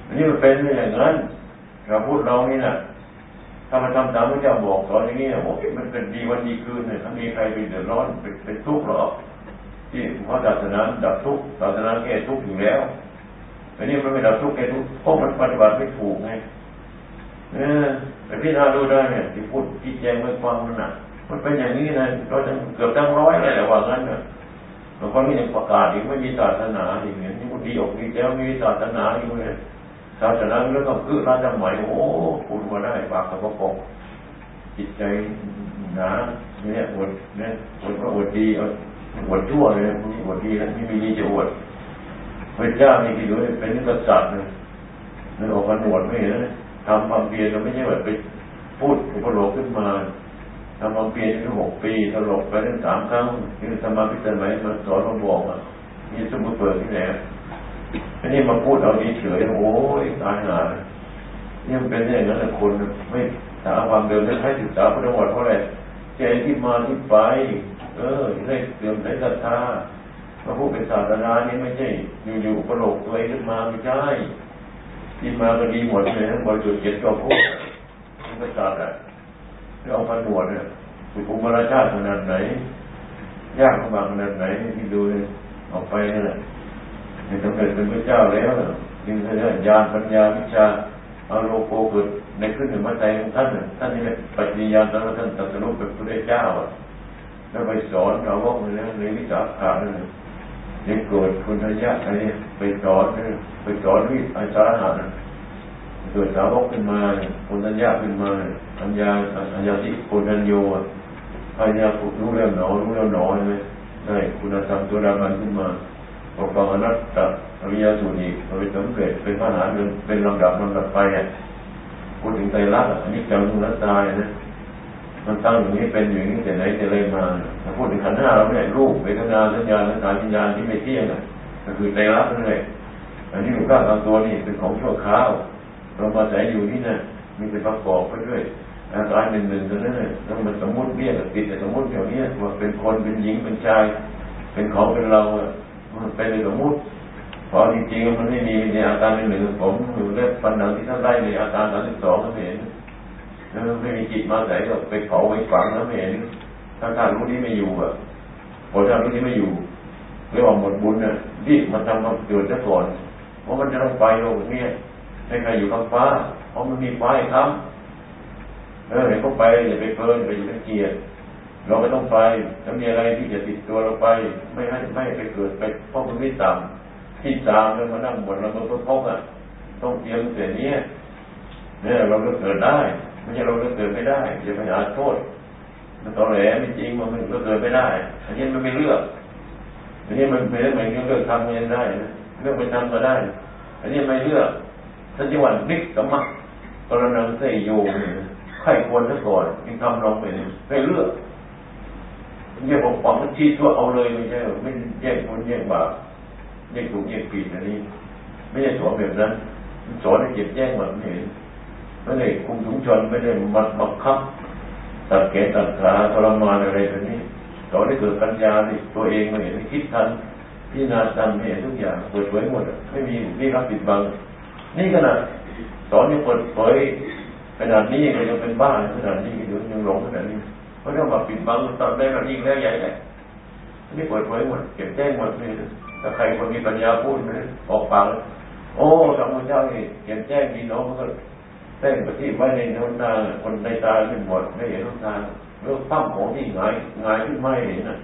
อันนี้มันเป็นอย่างนั้นเราพูดเรานี่นะ ถ้ามันทำตามพระเจ้าบอกสอนอย่างนี้โอ้ยมันเป็นดีวันดีคืนเนี่ยถ้ามีใครไปเดือดร้อนเป็นเป็นทุกข์หรอที่เพราะศาสนาดับทุกข์ศาสนาแก้ทุกข์อยู่แล้วอันนี้มันไม่ดับทุกข์แก้ทุกข์เพราะมันปฏิบัติไม่ถูกไงเออแต่พี่นาดูได้เนี่ยที่พูดที่แจ้งไม่ฟังมันน่ะ มันเป็นอย่างนี้นะเราจะเกือบตั้งร้อยเลยแต่ว่างั้นเนี่ยหลวงพ่อนี่ยังประกาศอีกไม่มีศาสนาอย่างเงี้ยนี่มันดีอกดีแล้วมีศาสนาอยู่เลย ศาสนาเรื่องก็คือราชใหม่โอ้พูดมาได้ปากกระปกจิตใจหนาเนี่ยอวดเนี่ยอวดว่าอวดดีอวดชั่วเลยนี่อวดดีแล้วไม่มีดีจะอวดพระเจ้านี่คิดดูเป็นกษัตริย์เลยนี่ออกมาหนวดไม่เห็นทำความเพียรเราไม่ใช่แบบไปพูดอุปโลกขึ้นมาทำความเพียรถึงหกปีตลกไปถึงสามครั้งนี่สมาพิจารณามาสอนมาบอกอะนี่สมมติเปิดที่ไหน อันนี้มาพูดเอาดีเฉยโอ้ยตายหาเนี่ยมันเป็นอย่างนั้นแหละคนไม่ถาความเดิมได้ให้ศึกษาพุทธวจเพราะอะไรใจที่มาที่ไป เออได้เสื่อมได้ศรัทธาพระผู้เป็นศาสนานี่ไม่ใช่ อยู่ๆอุปโลกตัวเองขึ้นมาไม่ใช่ที่มาก็ดีหมดเลยทั้งบริสุทธิ์เจ็ดก็พูดมันก็ศาสตร์อะเอาพันหนวดเนี่ยสุขุมราชาขนาดไหน ยากลำบากขนาดไหนที่ดูเลยออกไปนั่นแหละ ในสำเร็จเป็นพระเจ้าแล้วยิ่งเรื่อญาณปัญญาวิชาอารโลโกเกิดในขึ้นในมัจใจของท่านท่านนี่เป็นปัจจัยาตอนท่านตรัสรู้เป็นพระเจ้าแล้วไปสอนเราว่าในในวิสาขานั่นยังเกิดคุณทยะอะไรไปสอนไปสอนวิอาสาหะเกิดสาวกขึ้นมาคุณทัญญาขึ้นมาอัญญาอัญญาติคุณทัญโยอัญญารู้เรื่องหนอรู้เรื่องหนอใช่ไหมใช่คุณธรรมตัวดามันขึ้นมา ปกรองอนัตตาอริยสูตรอีกเราไปสำเร็จเป็นพระหาเป็นเป็นลำดับลำดับไปอะพูดถึงใจรักอันนี้จังทุนัตตายนะมันตั้งอย่างนี้เป็นอย่างนี้แต่ไหนแต่ไรมาถ้าพูดถึงขันธ์ห้าเราเนี่ยรูปเวทนาสัญญาสังขารวิญญาณที่ไม่เที่ยงอะก็คือใจรักนั่นแหละอันนี้รูปร่างตามตัวนี่เป็นของชั่วคราวเรามาใส่อยู่นี่นะมีเป็นประกอบไปด้วยอาการหนึ่งหนึ่งตัวนั้นแล้วมันสมมติเรียติดแต่สมมติอย่างนี้ว่าเป็นคนเป็นหญิงเป็นชาย เป็นของเป็นเราอะ มันเป็นสมมติพอจริงๆมันไม่มีในอาการหนึ่งหนึ่งผมอยู่เล็บฟันหนังที่ท่านได้ในอาการสามสิบสองก็เห็นแล้วไม่มีจิตมาใส่ก็ไปเผาไปฝังแล้วเห็นถ้าการรู้นี้ไม่อยู่อะพอถ้ารู้นี้ไม่อยู่เรียกว่าหมดบุญน่ะรีบมาทำมาเกิดซะก่อนเพราะมันจะต้องไปโลกนี้ให้ใครอยู่ข้างฟ้าเพราะมันมีไฟทำเออเห็นก็ไปอย่าไปเพลินไปอยู่ในเกียรติ เราไม่ต้องไปถ้ามีอะไรที่จะติดตัวเราไป ไม่ให้ไม่ไปเกิดไปเพราะมันไม่ต่ำที่ตามแล้วมานั่งบนเราเพื่อพกอะ ต้องเตรียมเสียนี้เนี่ยเราก็เกิดได้ ไม่ใช่เราก็เกิดไม่ได้จะไปหาโทษมันตอแหลไม่จริงมันก็เกิดไม่ได้ อันนี้มันไม่เลือกอันนี้มันไม่ได้หมายถึงเลือกทำเองได้เลือกไปทำก็ได้ อันนี้ไม่เลือกสัจวันนิกสมัคกรนังเสยโยใครควรซะก่อนที่ทำลงไปไม่เลือก เนี่ยผมฟังชี้ทั่วเอาเลยไม่ใช่ไม่แยกคนแยกบาปแยกถูกแยกผิดอันนี้ ไม่ใช่สอนแบบนั้นสอนให้เก็บแยกแบบนี้ไม่ได้คุมถุงชนไม่ได้มัดบังคับตัดแขนตัดขาทรมานอะไรแบบนี้สอนให้เกิดปัญญาที่ตัวเองไม่เห็นคิดทันพิจารณาทันไม่เห็นทุกอย่างเปิดเผยหมดไม่มีนี่รับปิดบัง นี่ขนาดสอนยังเปิดเผยขนาดนี้ก็ยังเป็นบ้าขนาดนี้ยังหลงขนาดนี้ เพราะถ้ามาปิดบังตอนแรกก็ยิ่งแล้วใหญ่เลยนี่เปิดเผยหมดเก็บแจ้งหมดเลยถ้าใครคนมีปัญญาพูดมันออกปากโอ้ธรรมเจ้านี่เก็บแจ้งมีน้องมันก็แจ้งปฏิบัติในนนทาคนในตาขึ้นหมดไม่เห็นนทาเรื่องตั้งของที่หงายหงายขึ้นไม่เห็นนะ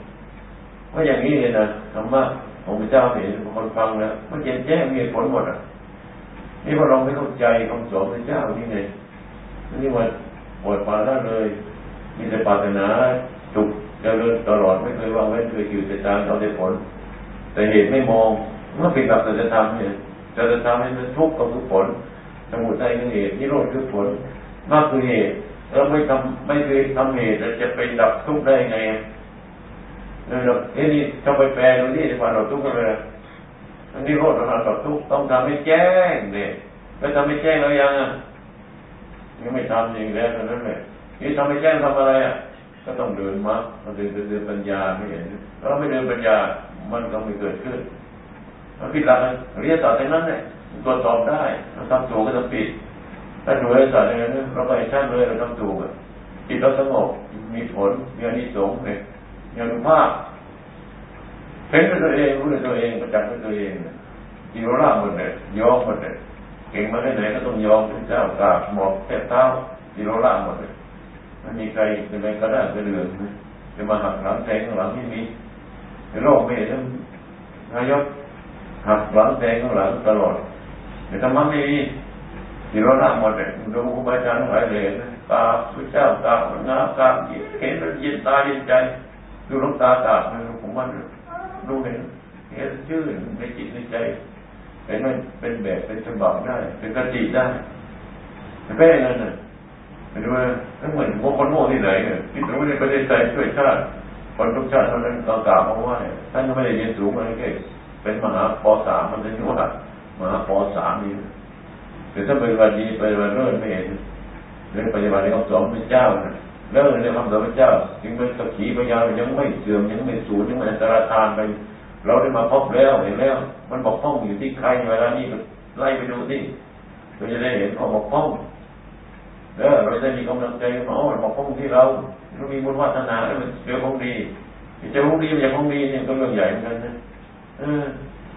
ว่าอย่างนี้เลยนะธรรมะของพระเจ้าเห็นคนฟังนะมันเก็บแจ้งมีผลหมดอะนี่พอเราไม่เข้าใจคำสอนพระเจ้านี่ไงนี่มันปวดปาแล้วเลย มีแต่ปรารถนาจุกจะเริญตลอดไม่เคยว่างไม่เคยอยู่แต่ตามเราได้ผล แต่เหตุไม่มองเมื่อเป็นกับจะทำเนี่ยจะทำให้มันทุกข์ก็คือผลสมุทัยคือเหตุนิโรธคือผลมากคือเหตุแล้วไม่ทำไม่เคยทำเหตุจะไปดับทุกข์ได้ไงเนี่ยเราเอ้นี่จะไปแปลดูที่ว่าเราทุกข์อะไรอันนี้โทษเราดับทุกข์ต้องทำให้แจ้งเนี่ยไม่ทำให้แจ้งแล้วยังอะยังไม่ทำอย่างแล้วนั้นเลย นี่ทำให้แจ้งทำอะไรอะก็ต้องเดินมรรคเราเดินเดินปัญญาไม่เห็นเราไม่เดินปัญญามันก็ไม่เกิดขึ้นมันผิดหลักเรียนต่อจากนั้นเนี่ยตรวจสอบได้เราทำถูกก็ทำผิดถ้าดูให้สัตว์อย่างนั้นเราไปชั่นเลยเราทำถูกจิตเราสงบมีผลมีอนิสงส์เนี่ยมีอนุภาพเห็นตัวเองรู้ตัวเองประจักษ์ตัวเองจิโรล่าหมดเลยยอมหมดเลยเก่งมาได้ไหนก็ต้องยอมพระเจ้ากราบหมอบแทบเท้าจิโรล่าหมดเลย มันมีใครจะไปกระด้างกระเดืองจะมาหักหลังแทงข้างหลังที่มีโลกไม่เห็นนายกหักหลังแทงข้างหลังตลอดแต่ธรรมะไม่มีที่เราละหมดเลยดูครูบาอาจารย์ทั้งหลายเลยตาพระเจ้าตามันงาตาเห็นแล้วเย็นตาเย็นใจดูน้ำตาตามันผมว่าดูเห็นเห็นชื่นในจิตในใจเห็นมันเป็นแบบเป็นฉบับได้ เป็นกติได้แม่นั่นน่ะ พวกคนโง่ที่ไหนเนี่ยที่รู้ในประเทศไทยช่วยชาติคนทุกชาติเท่านั้นกากาเพราะว่าท่านก็ไม่ได้เรียนสูงอะไรแค่เป็นมหาปสามมันจะชื่อว่ามหาปสามนี่แต่ถ้าเปฏิบัติดีปฏิบัติเลิศไม่เห็นเรื่องปฏิบัติในคำสอนพระเจ้าเลิศในคำสอนพระเจ้าจึงเป็นสกขีพยานยังไม่เสื่อมยังไม่สูญยังไม่อันตรธานไปเราได้มาพบแล้วเห็นแล้ว มันบอกพ้องอยู่ที่ใครเวลานี้ไล่ไปดูที่เราจะได้เห็นเขาบอกพ้อง เออเราจะมีกำลังใจมาโอ้บอกพ้องที่เราเรามีบุญวัฒนาแล้วมันเจอของดีจอของดีไม่ใช่ของดีเนี่ยก็เรื่องใหญ่เหมือนกันนะเออ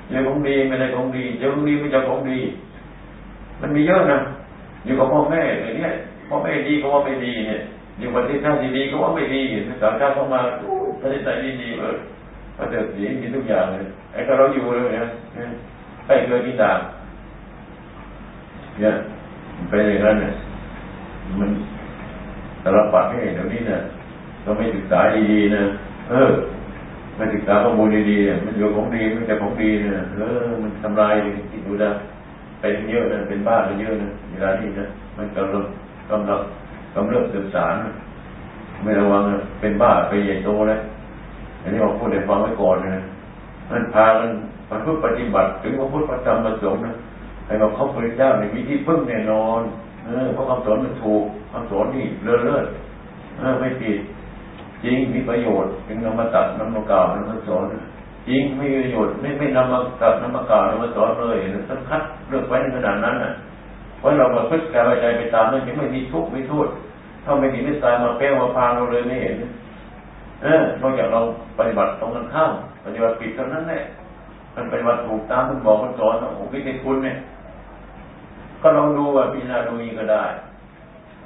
เจอของดีไม่ได้ของดีเจอของดีไม่ใช่ของดี มันมีเยอะนะอยู่กับพ่อแม่อย่างเนี้ยพ่อแม่ดีก็ว่าไม่ดีเนี่ยอยู่ประเทศชาติดีก็ว่าไม่ดีภาษาชาติเข้ามาประเทศไทยดีเออประเทศดีมีทุกอย่างเลยไอ้ก็เราอยู่เลยนะใกล้เกินที่ต่างเนี่ยเป็นอย่างนั้นเนี่ย มันสารพัดให้เดี๋ยวนี้เนี่ยก็ไม่ศึกษาดีๆนะเออไม่ศึกษาข้อมูลดีๆมันอยู่ของดีมันแต่ของดีนี่ยเออ มันทำลายที่ดูได้เป็นเยอะนะเป็นบ้าเป็นเยอะนะเวลานี้นะมันกำลังกำลังกำเริบศึกษาไม่ระวังเป็นบ้าไปใหญ่โตแล้วอันนี้เราพูดให้ฟังไว้ก่อนนะมันพากันมาพูดปฏิบัติ ถึงว่าพูดประจำประสงค์นะให้เราเข้าพระเจ้าในวิธีพึ่งแน่นอน เออเพราะคำสอนมันถูกคำสอนนี่เลิศเลิศเออไม่ผิดจริงมีประโยชน์ถึงนำมาตัดนำมากล่าวนำมาสอนจริงไม่มีประโยชน์ไม่ไม่นำมาตัดนำมากล่าวนำมาสอนเลยต้องคัดเลือกไว้ในขนาดนั้นน่ะเพราะเรามาพึ่งกายใจไปตามนั่นยังไม่มีทุกข์ไม่โทษถ้าไม่มีไม่ตายมาแป้วมาพาเราเลยไม่เห็นเออนอกจากเราปฏิบัติตรงกันข้ามปฏิบัติผิดเท่านั้นแหละมันปฏิบัติถูกตามมันบอกมันสอนโอ้พิจิตคุณเนี่ย ก็ลองดูว่าพิจารณาดูนี้ก็ได้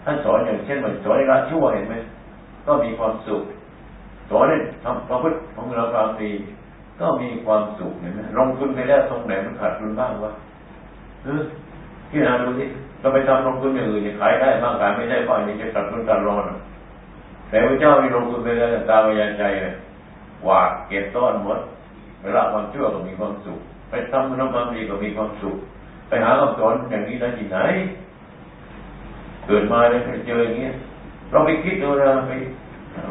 ท่านสอนอย่างเช่นเหมือนสอนในละชั่วเห็นไหมก็มีความสุขสอนเนี่ยทำประพฤติของเราความดีก็มีความสุขเห็นไหมลงทุนไปแล้วตรงไหนมันขาดทุนบ้างวะเออพิจารณาดูสิเราไปทำลงทุนอย่างอื่นขายได้บ้างขายไม่ได้ก็อันนี้จะขาดทุนการรอนแต่พระเจ้ามีลงทุนไปแล้วตาวิญญาณใจเลยหวาดเก็บต้อนหมดเวลาความชั่วก็มีความสุข ไปทำน้ำความดีก็มีความสุข ไปหาคำสอนอย่างนี้ได้ที่ไหน เกิดมาเลยเจออย่างนี้เราไปคิดดูนะไป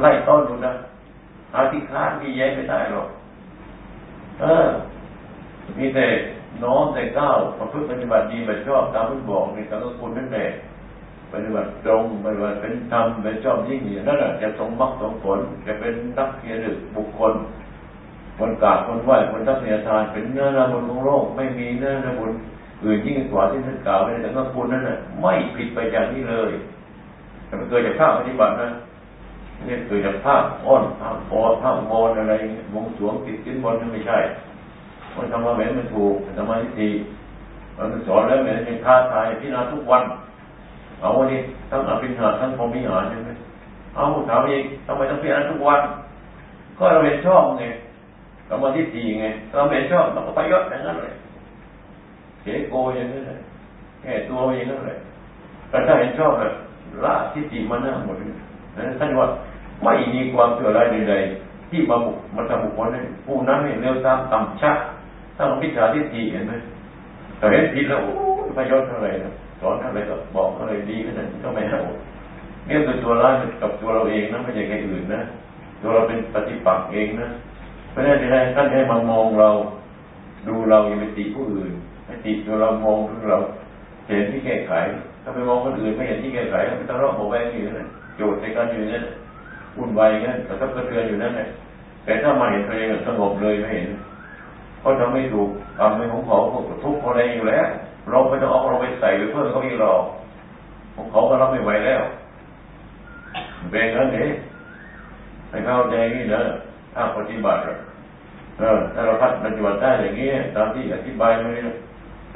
ไล่ต้นดูนะหาที่ค้านที่แย้ไม่ได้หรอกเออ มีแต่น้อมแต่ก้าวประพฤติปฏิบัติดีแบบชอบตามที่บอกในสังฆคุณนั่นแหละปฏิบัติตรงปฏิบัติเป็นธรรมเป็นชอบยิ่งอย่างนั้นแหละจะสมมรรคสมผลจะเป็นนักเพียรบุคคลคนกราบคนไหว้คนทักเสียทานเป็นเนื้อนาบุญของโลกไม่มีเนื้อนาบุญ อื่นยิ่งกว่าที่ท่านกล่าวในสังฆคุณนั่นแหละไม่ผิดไปจากนี้เลย แต่มันเกิดจากข้าปฏิบัตินะเนี่ยเกิดจากภาพอ้อนภาพโอภาพโมนอะไรวงสวงติดสินบนนั่นไม่ใช่มันทำมาเหม็นมันถูกทำมาทิฏฐิมันสอนแล้วเหม็นเป็นท้าทายพิจารณาทุกวันเอาวันนี้ทั้งอภิญญาทั้งพรมิหารใช่ไหมเอาถามอีกทำไมต้องพิจารณาทุกวัน ก็เราเห็นชอบไงกรรมทิฏฐิไงเราเห็นชอบเราก็ไปยศอย่างนั้นเลย เสโกอย่างนั้นเลยแก่ตัวอย่างนั้นเลยแต่ถ้าเห็นชอบแบบละทิฏฐิมันนั่งหมดนั้นท่านว่าไม่มีความเสื่อมร้ายใดๆที่มาบุกมาทำบุคคลนั้นผู้นั้นเนี่ยเร็วตามต่ำชักถ้ามันพิจารณาทิฏฐิเห็นไหมแต่เห็นผิดแล้วพยศเท่าไรสอนเท่าไรก็บอกเท่าไรดีขนาดก็ไม่เอาเนี่ยคือตัวร้ายกับตัวเราเองนะไม่ใช่ใครอื่นนะตัวเราเป็นปฏิปักษ์เองนะไม่ได้ไม่ได้ท่านให้มามองเรา ดูเราอย่าไปติผู้อื่น ให้ติตัวเรามองเราเห็นที่แก้ไขถ้าไปมองคนอื่นไม่เห็นที่แก้ไขก็ไปทะเลาะโบแวงอยู่นั่นโจทย์ในการอยู่นั่นวุ่นวายงั้นกระทบกระเทือนอยู่นั่นแหละแต่ถ้ามาเห็นตัวเองสงบเลยไม่เห็นเพราะทำไม่ถูกทำไม่ของเขาทุกข์อะไรอยู่แล้ว เราไม่ต้องเอาเราไปใส่หรือเพิ่มเขาอีกหรอกของเขาก็รับไม่ไหวแล้วเป็นงั้นเองให้เข้าใจนี่นะถ้าปฏิบัติเออถ้าเราพัฒปฏิบัติได้อย่างนี้ตามที่อธิบายมาเนี่ย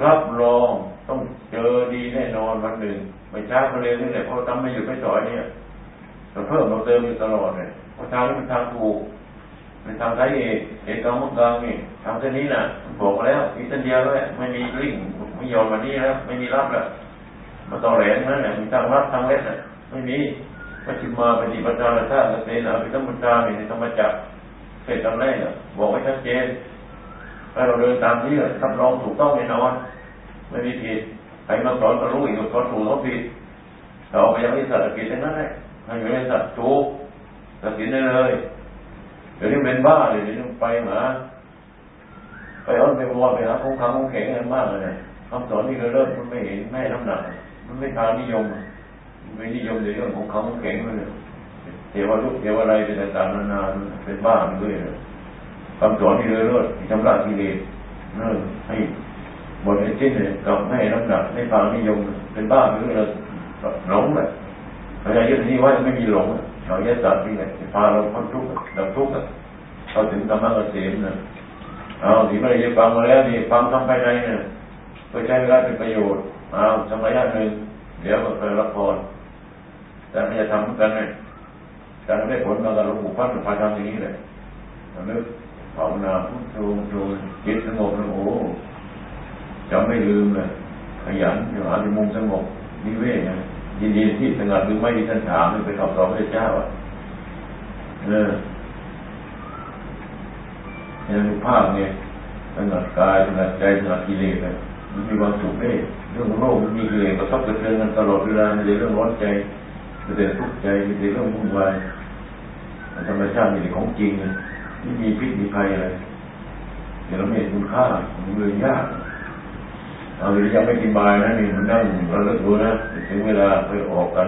รับรองต้องเจอดีแน่นอนวันหนึ่งไม่ช้าก็เร็วนี่แหละเพราะทำไม่หยุดไม่ถอยเนี่ยเราเพิ่มเราเติมอยู่ตลอดเลยเพราะทางนี้เป็นทางถูกเป็นทางไทยเอกเอกกรรมกลางนี่ทางเส้นนี้น่ะบอกแล้วมีเส้นเดียวแล้วไม่มีลิ่งไม่ยอมมานี่แล้วไม่มีรับแล้วมาต่อแหลนนั่นแหละมีทางรับทางเล็ดไม่มีมัชฌิมาปฏิปทาละท่าเตนะอภิธรรมตาในธรรมจักรเสร็จตอนแรกบอกไว้ชัดเจน ถ้าเราเดินตามที่รับรองถูกต้องแน่นอนไม่มีผิดใครมาสอนก็รู้อีกสอนถูกต้องผิดเราไปยังที่สัตว์ผิดทั้งนั้นแหละให้อยู่ในสัตว์ถูกตัดสินได้เลยเดี๋ยวนี้เป็นบ้าเลยเดี๋ยวนี้ไปหาไปอ้อนไปวอนไปหาคงคำคงแข็งกันมากเลยคำสอนที่เราเริ่มมันไม่เห็นไม่น้ำหนักมันไม่ทางนิยมไม่นิยมในเรื่องของคำคงแข็งเลยเทวรูปเทวอะไรเป็นต่างๆนานาเป็นบ้าด้วย คำสอนที่เราเริ่ชำระกิเลสเริ่มให้หมดไอ้ชิ้นเนี่ยกับไม่น้ำหนักไม่ฟังนิยมเป็นบ้าไปเรื่อยหลงเลยพยายามยึดนี้ไว้ไม่มีหลงเราแยกสัตว์ที่ไหนพาเราพ้นทุกข์ดับทุกข์เขาถึงธรรมะเกษมนะเอาที่ไม่ได้ฟังมาแล้วนี่ฟังทำภายในเนี่ยเพื่อใช้เวลาเป็นประโยชน์เอาสักระยะหนึ่งเดี๋ยวก็ไปรับพรแต่ไม่จะทำเหมือนกันเนี่ยแต่ไม่ได้ผลมากับหลวงปู่พันธ์พาทำอย่างนี้เลยนึก ภาวนาพุทโธโธจิตสงบแล้วโอ้จำไม่ลืมเลยขยันอยู่หาที่มุมสงบนิเวศนะยินดีที่สงัดหรือไม่ที่ท่านถามไปตอบตอบพระเจ้าอะเออยังภาพเนี่ยสงัดกายสงัดใจสงัดกิเลสเลยมันมีความสุขได้เรื่องโลกมันมีกิเลสกระทบกระเทือนกันตลอดเวลาในเรื่องร้อนใจในเรื่องทุกข์ใจในเรื่องวุ่นวายธรรมชาติมีแต่ของจริงเลย ไม่มีพิษมีภัยอะไรเดี๋ยวเราไม่เห็นคุณค่ามันเลยยากเอาหรือยังไม่กินบายนะนี่มันนั่งเราเลิกดูนะถึงเวลาไปออกกัน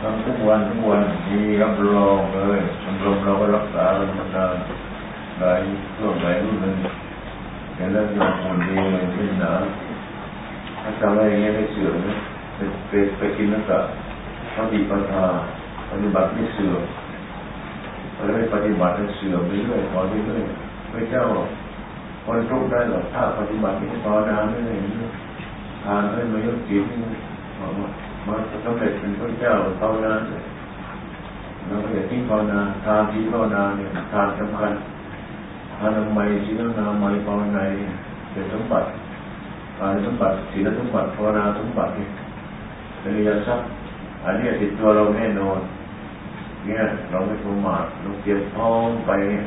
ทำทุกวันทุกวันมีรับร องเลยชมรมเราก็รักษาเรามานานหลายช่วงหลายรุ่นเลยเห็นแล้วยังคงดีเลยที่หนาถ้าทำอะไรอย่างเงี้ยไม่เสื่อมนะไปไปไปกินนักกะปฏิปทาปฏิบัติไม่เสื่อมไปไม่ปฏิบัติให้เสื่อมไปเรื่อยพอไปเรื่อยพระเจ้าคนทุกข์ได้หรอกถ้าปฏิบัติไม่ภาวนาไม่ได้ทานให้มายุติมาสำเร็จเป็นพระเจ้าภาวนา เราก็อย่าทิ้งภาวนาทานที่ภาวนาเนี่ยทานสำคัญทานไมศีลนาไมภาวนาเป็นสมบัติทานสมบัติศีลสมบัติภาวนาสมบัติเป็นอริยทรัพย์อันนี้ติดตัวเราแน่นอนเนี่ยเราไม่ประมาทเราเตรียมพร้อมไปเนี่ย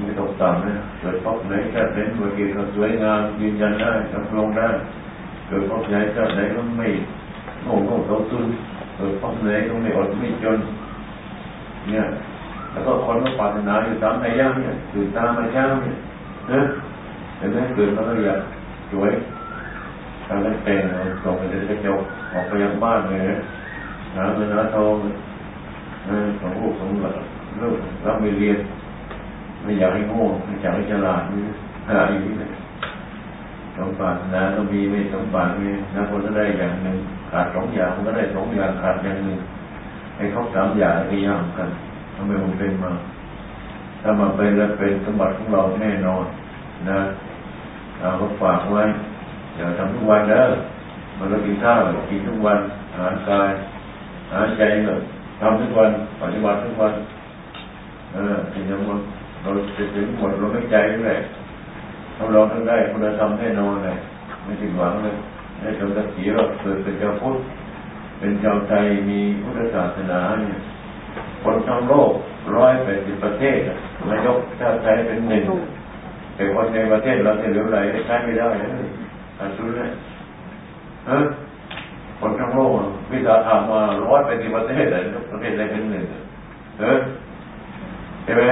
ไม่ตกต่ำนะเกิดพบไหนจะเป็นเมื่อกี้ก็สวยงามยืนยันได้จำลงได้เกิดพบไหนจะไหนก็ไม่โง่โง่เท่าตุนเกิดพบไหนก็ไม่อดไม่จน เนี่ย แล้วก็คนก็ปรารถนาอยู่ตามในย่างเนี่ยตื่นตามมาเช้าเนี่ยนะเห็นไหมเกิดมาก็อยากสวยทำให้แต่งส่งไปเดินกระจกออกไปยังบ้านเลยนะหาเงินหาทองของลูกของหลานลูกเราไม่เรียนไม่อยากให้โง่ไม่อยากให้ฉลาดนี่อะไรอย่างนี้สมบัตินะก็มีไม่สมบัติมีนะคนก็ได้อย่างหนึ่งขาดสองอย่างก็ได้สองอย่างขาดอย่างหนึ่ง ให้ครบสามอย่างที่ย่างกันทำไมมันเป็นมาถ้ามาเป็นแล้วเป็นสมบัติของเราแน่นอน นะเราก็ฝากไว้อย่าทำทุกวันเด้อมันก็กินข้าวกินทุกวันอาหารกายอาหารใจเนอะทำทุกวันปฏิบัติทุกวัน เออถึงจะหมดเราจะถึงหมดเราไม่ใจเลยเราลองทั้งได้คุณธรรมแน่นอนเลยไม่ผิดหวังเลยได้สมศักดิ์ศรีว่าเกิดเป็นเจ้าพุทธ เป็นชาวไทยมีพุทธศาสนาเนี่ยคนทั้งโลกร้อยแปดสิบประเทศนายกชาติไทยเป็นหนึ่งแต่คนในประเทศเราจะเหลืออะไรใช้ไม่ได้เลยอันสุดเลยฮะคนทั้งโลกวิสาธรรมมาร้อยแปดสิบประเทศเลยประเทศใดเป็นหนึ่งเออใช่ไหม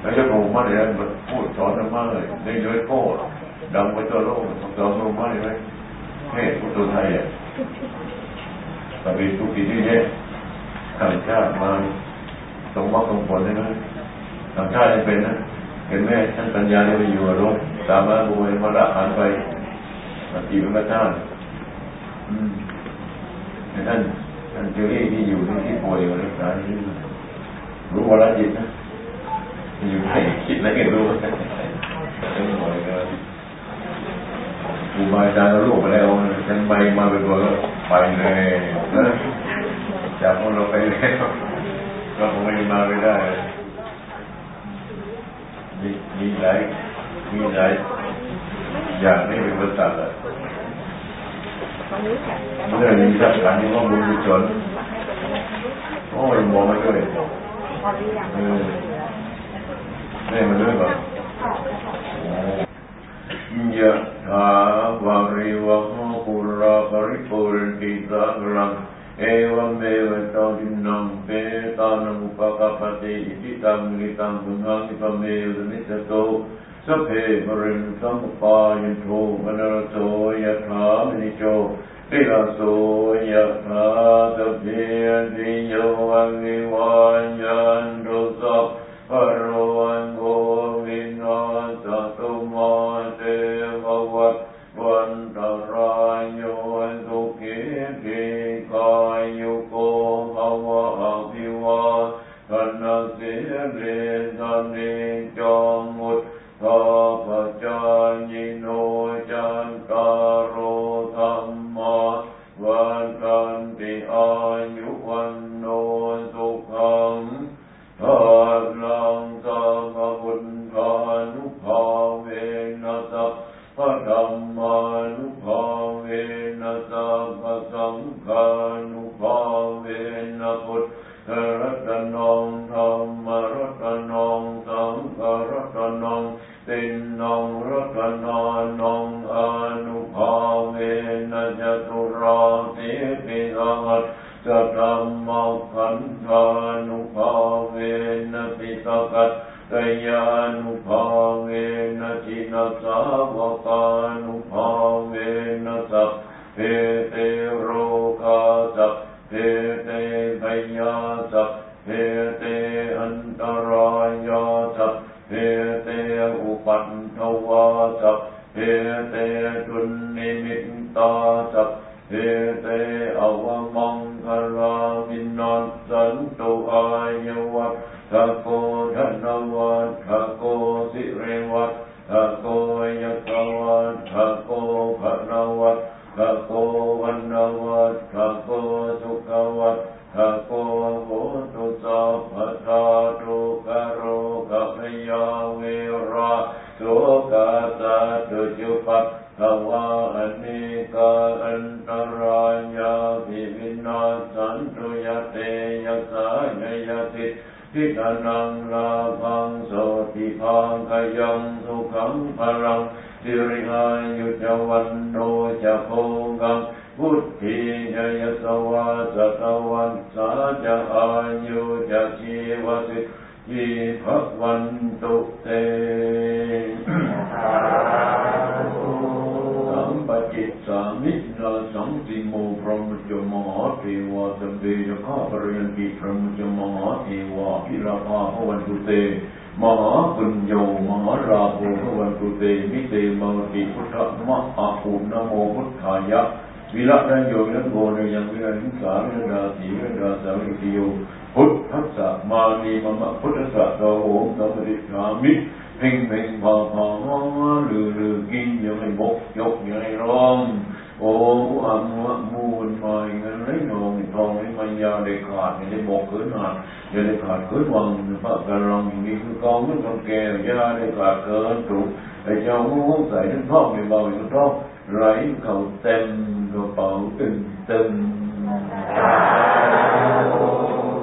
แล้วจะโผล่มาเลยพูดสอนธรรมะเลยในโยโก้ดังไปทั่วโลกสอนธรรมะเลยไหมเฮ้พุทธไทยอะ ตอนนี้ทุกทีที่เนี่ยข้าชาติมาสมวักสมผลใช่ไหมต่างชาติยังเป็นนะเห็นไหมท่านปัญญาเนี่ยไปอยู่กับโลกตามมาบุญมาละหันไปตีเป็นพระเจ้าอืมท่านท่านเจอรี่ที่อยู่ที่ป่วยอยู่รักษาที่รู้ว่าละจิตนะอยู่ไหนคิดแล้วก็รู้เป็นบ่อยเลยครูบาอาจารย์ก็รู้ไปแล้วฉันไปมาไปตัวแล้ว ไปเลยจากพวกเราไปแล้วก็คงไม่มาไม่ได้มีมีหลายมีหลายอย่างไม่เป็นภาษาเลยเมื่อมีสักการนี้ก็บุญกุศลโอ้ยมองมาด้วยเออได้มาด้วยก่อนยะถาวาริวะโห ปุราปริปุเรนติสากลังเอวเมวตาดินังเปตานังอุปกปติอิทิตังลิตังสุนังอิปเมวนิสโตสัพเพปรินสัมปายันโทมนรโสยะถามนิโจติลาโสยะถาสัพเพติโยวังวิวันยันตุสัพพะโรวันโกวินาสตุมาเต ตรายโยสุขิติกายโยโกภวะอภิวาทนาสิริสนิจอมุตตา ปิสั เทวาสเบยข้าปริยันติพรมจมหาเทวาพิลาภาพวันตุเต มหาปุญโยมหาราโภพวันตุเต มิเตมาวติพุทธมะอาภูนโมพุทธายะ วิรัตโยยันโกนยังวิรังสาวิราสีวิราสาวิติโยพุทธัสสะมานีมะพุทธัสสะโตโหมสัมปติสามิเพ่งเพ่งพอพอลือลือกินยังไงบกยกยังไงร้อง โอ้อัมวะมูลมาเงินไรนองทองนี่มันยาได้ขาดไม่ได้บอกขึ้นหาอย่าได้ขาดขึ้นวังพระกำลังอย่างนี้คือกองมันต้องแก่ยาได้ขาดเกินถูกไอ้เจ้างูใส่ทั้งท้องไม่เบาทั้งท้องไหลเขาเต็มกระเป๋าตึงตึง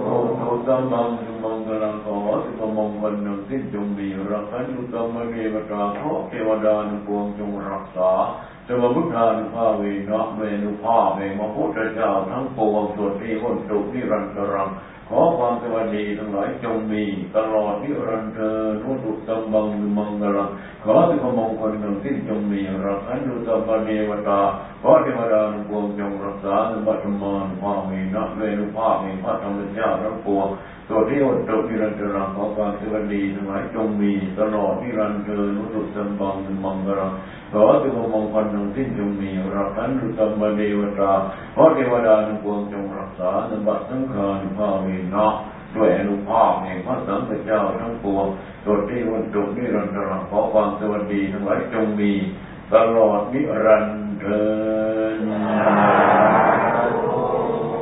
โอ้โหตำบังมังกรขอสิบมงคลหนึ่งสิ้นจงมีรักขันตุตมณีวตราขอเทวดานุปวงจงรักษา จะมาพุทธานุภาเวนะเมนุภาเวมพุทธเจ้าทั้งปวงส่วนที่พ้นทุกนิรันดรัง ขอความสวัสดีทั้งหลายจงมีตลอดนิรันดร์นุตุตัมบังมังกรังขอสิบมงคลหนึ่งสิ้นจงมีรักขันตุตมณีวตาขอเทวดานุปวงจงรักษานุบัติมานภาเวนะเมนุภาเวพระธรรมเจ้าทั้งปวงตัวที่อดตกนิรันดรังขอความสวัสดีทั้งหลายจงมีตลอดนิรันดร์นุตุสัมบังมังกรัง ขอสิบมงคลหนึ่งสิ้นจงมีรักขันตุตัมมณีวตาขอเทวดานุปวงจงรักษานุบัติสังคานุภาเวนะด้วยอนุภาพแห่งพระสังฆเจ้าทั้งปวงตดที่วันตกนิรันดรังขอความสวัสดีทั้งหลายจงมีตลอดนิรันดร์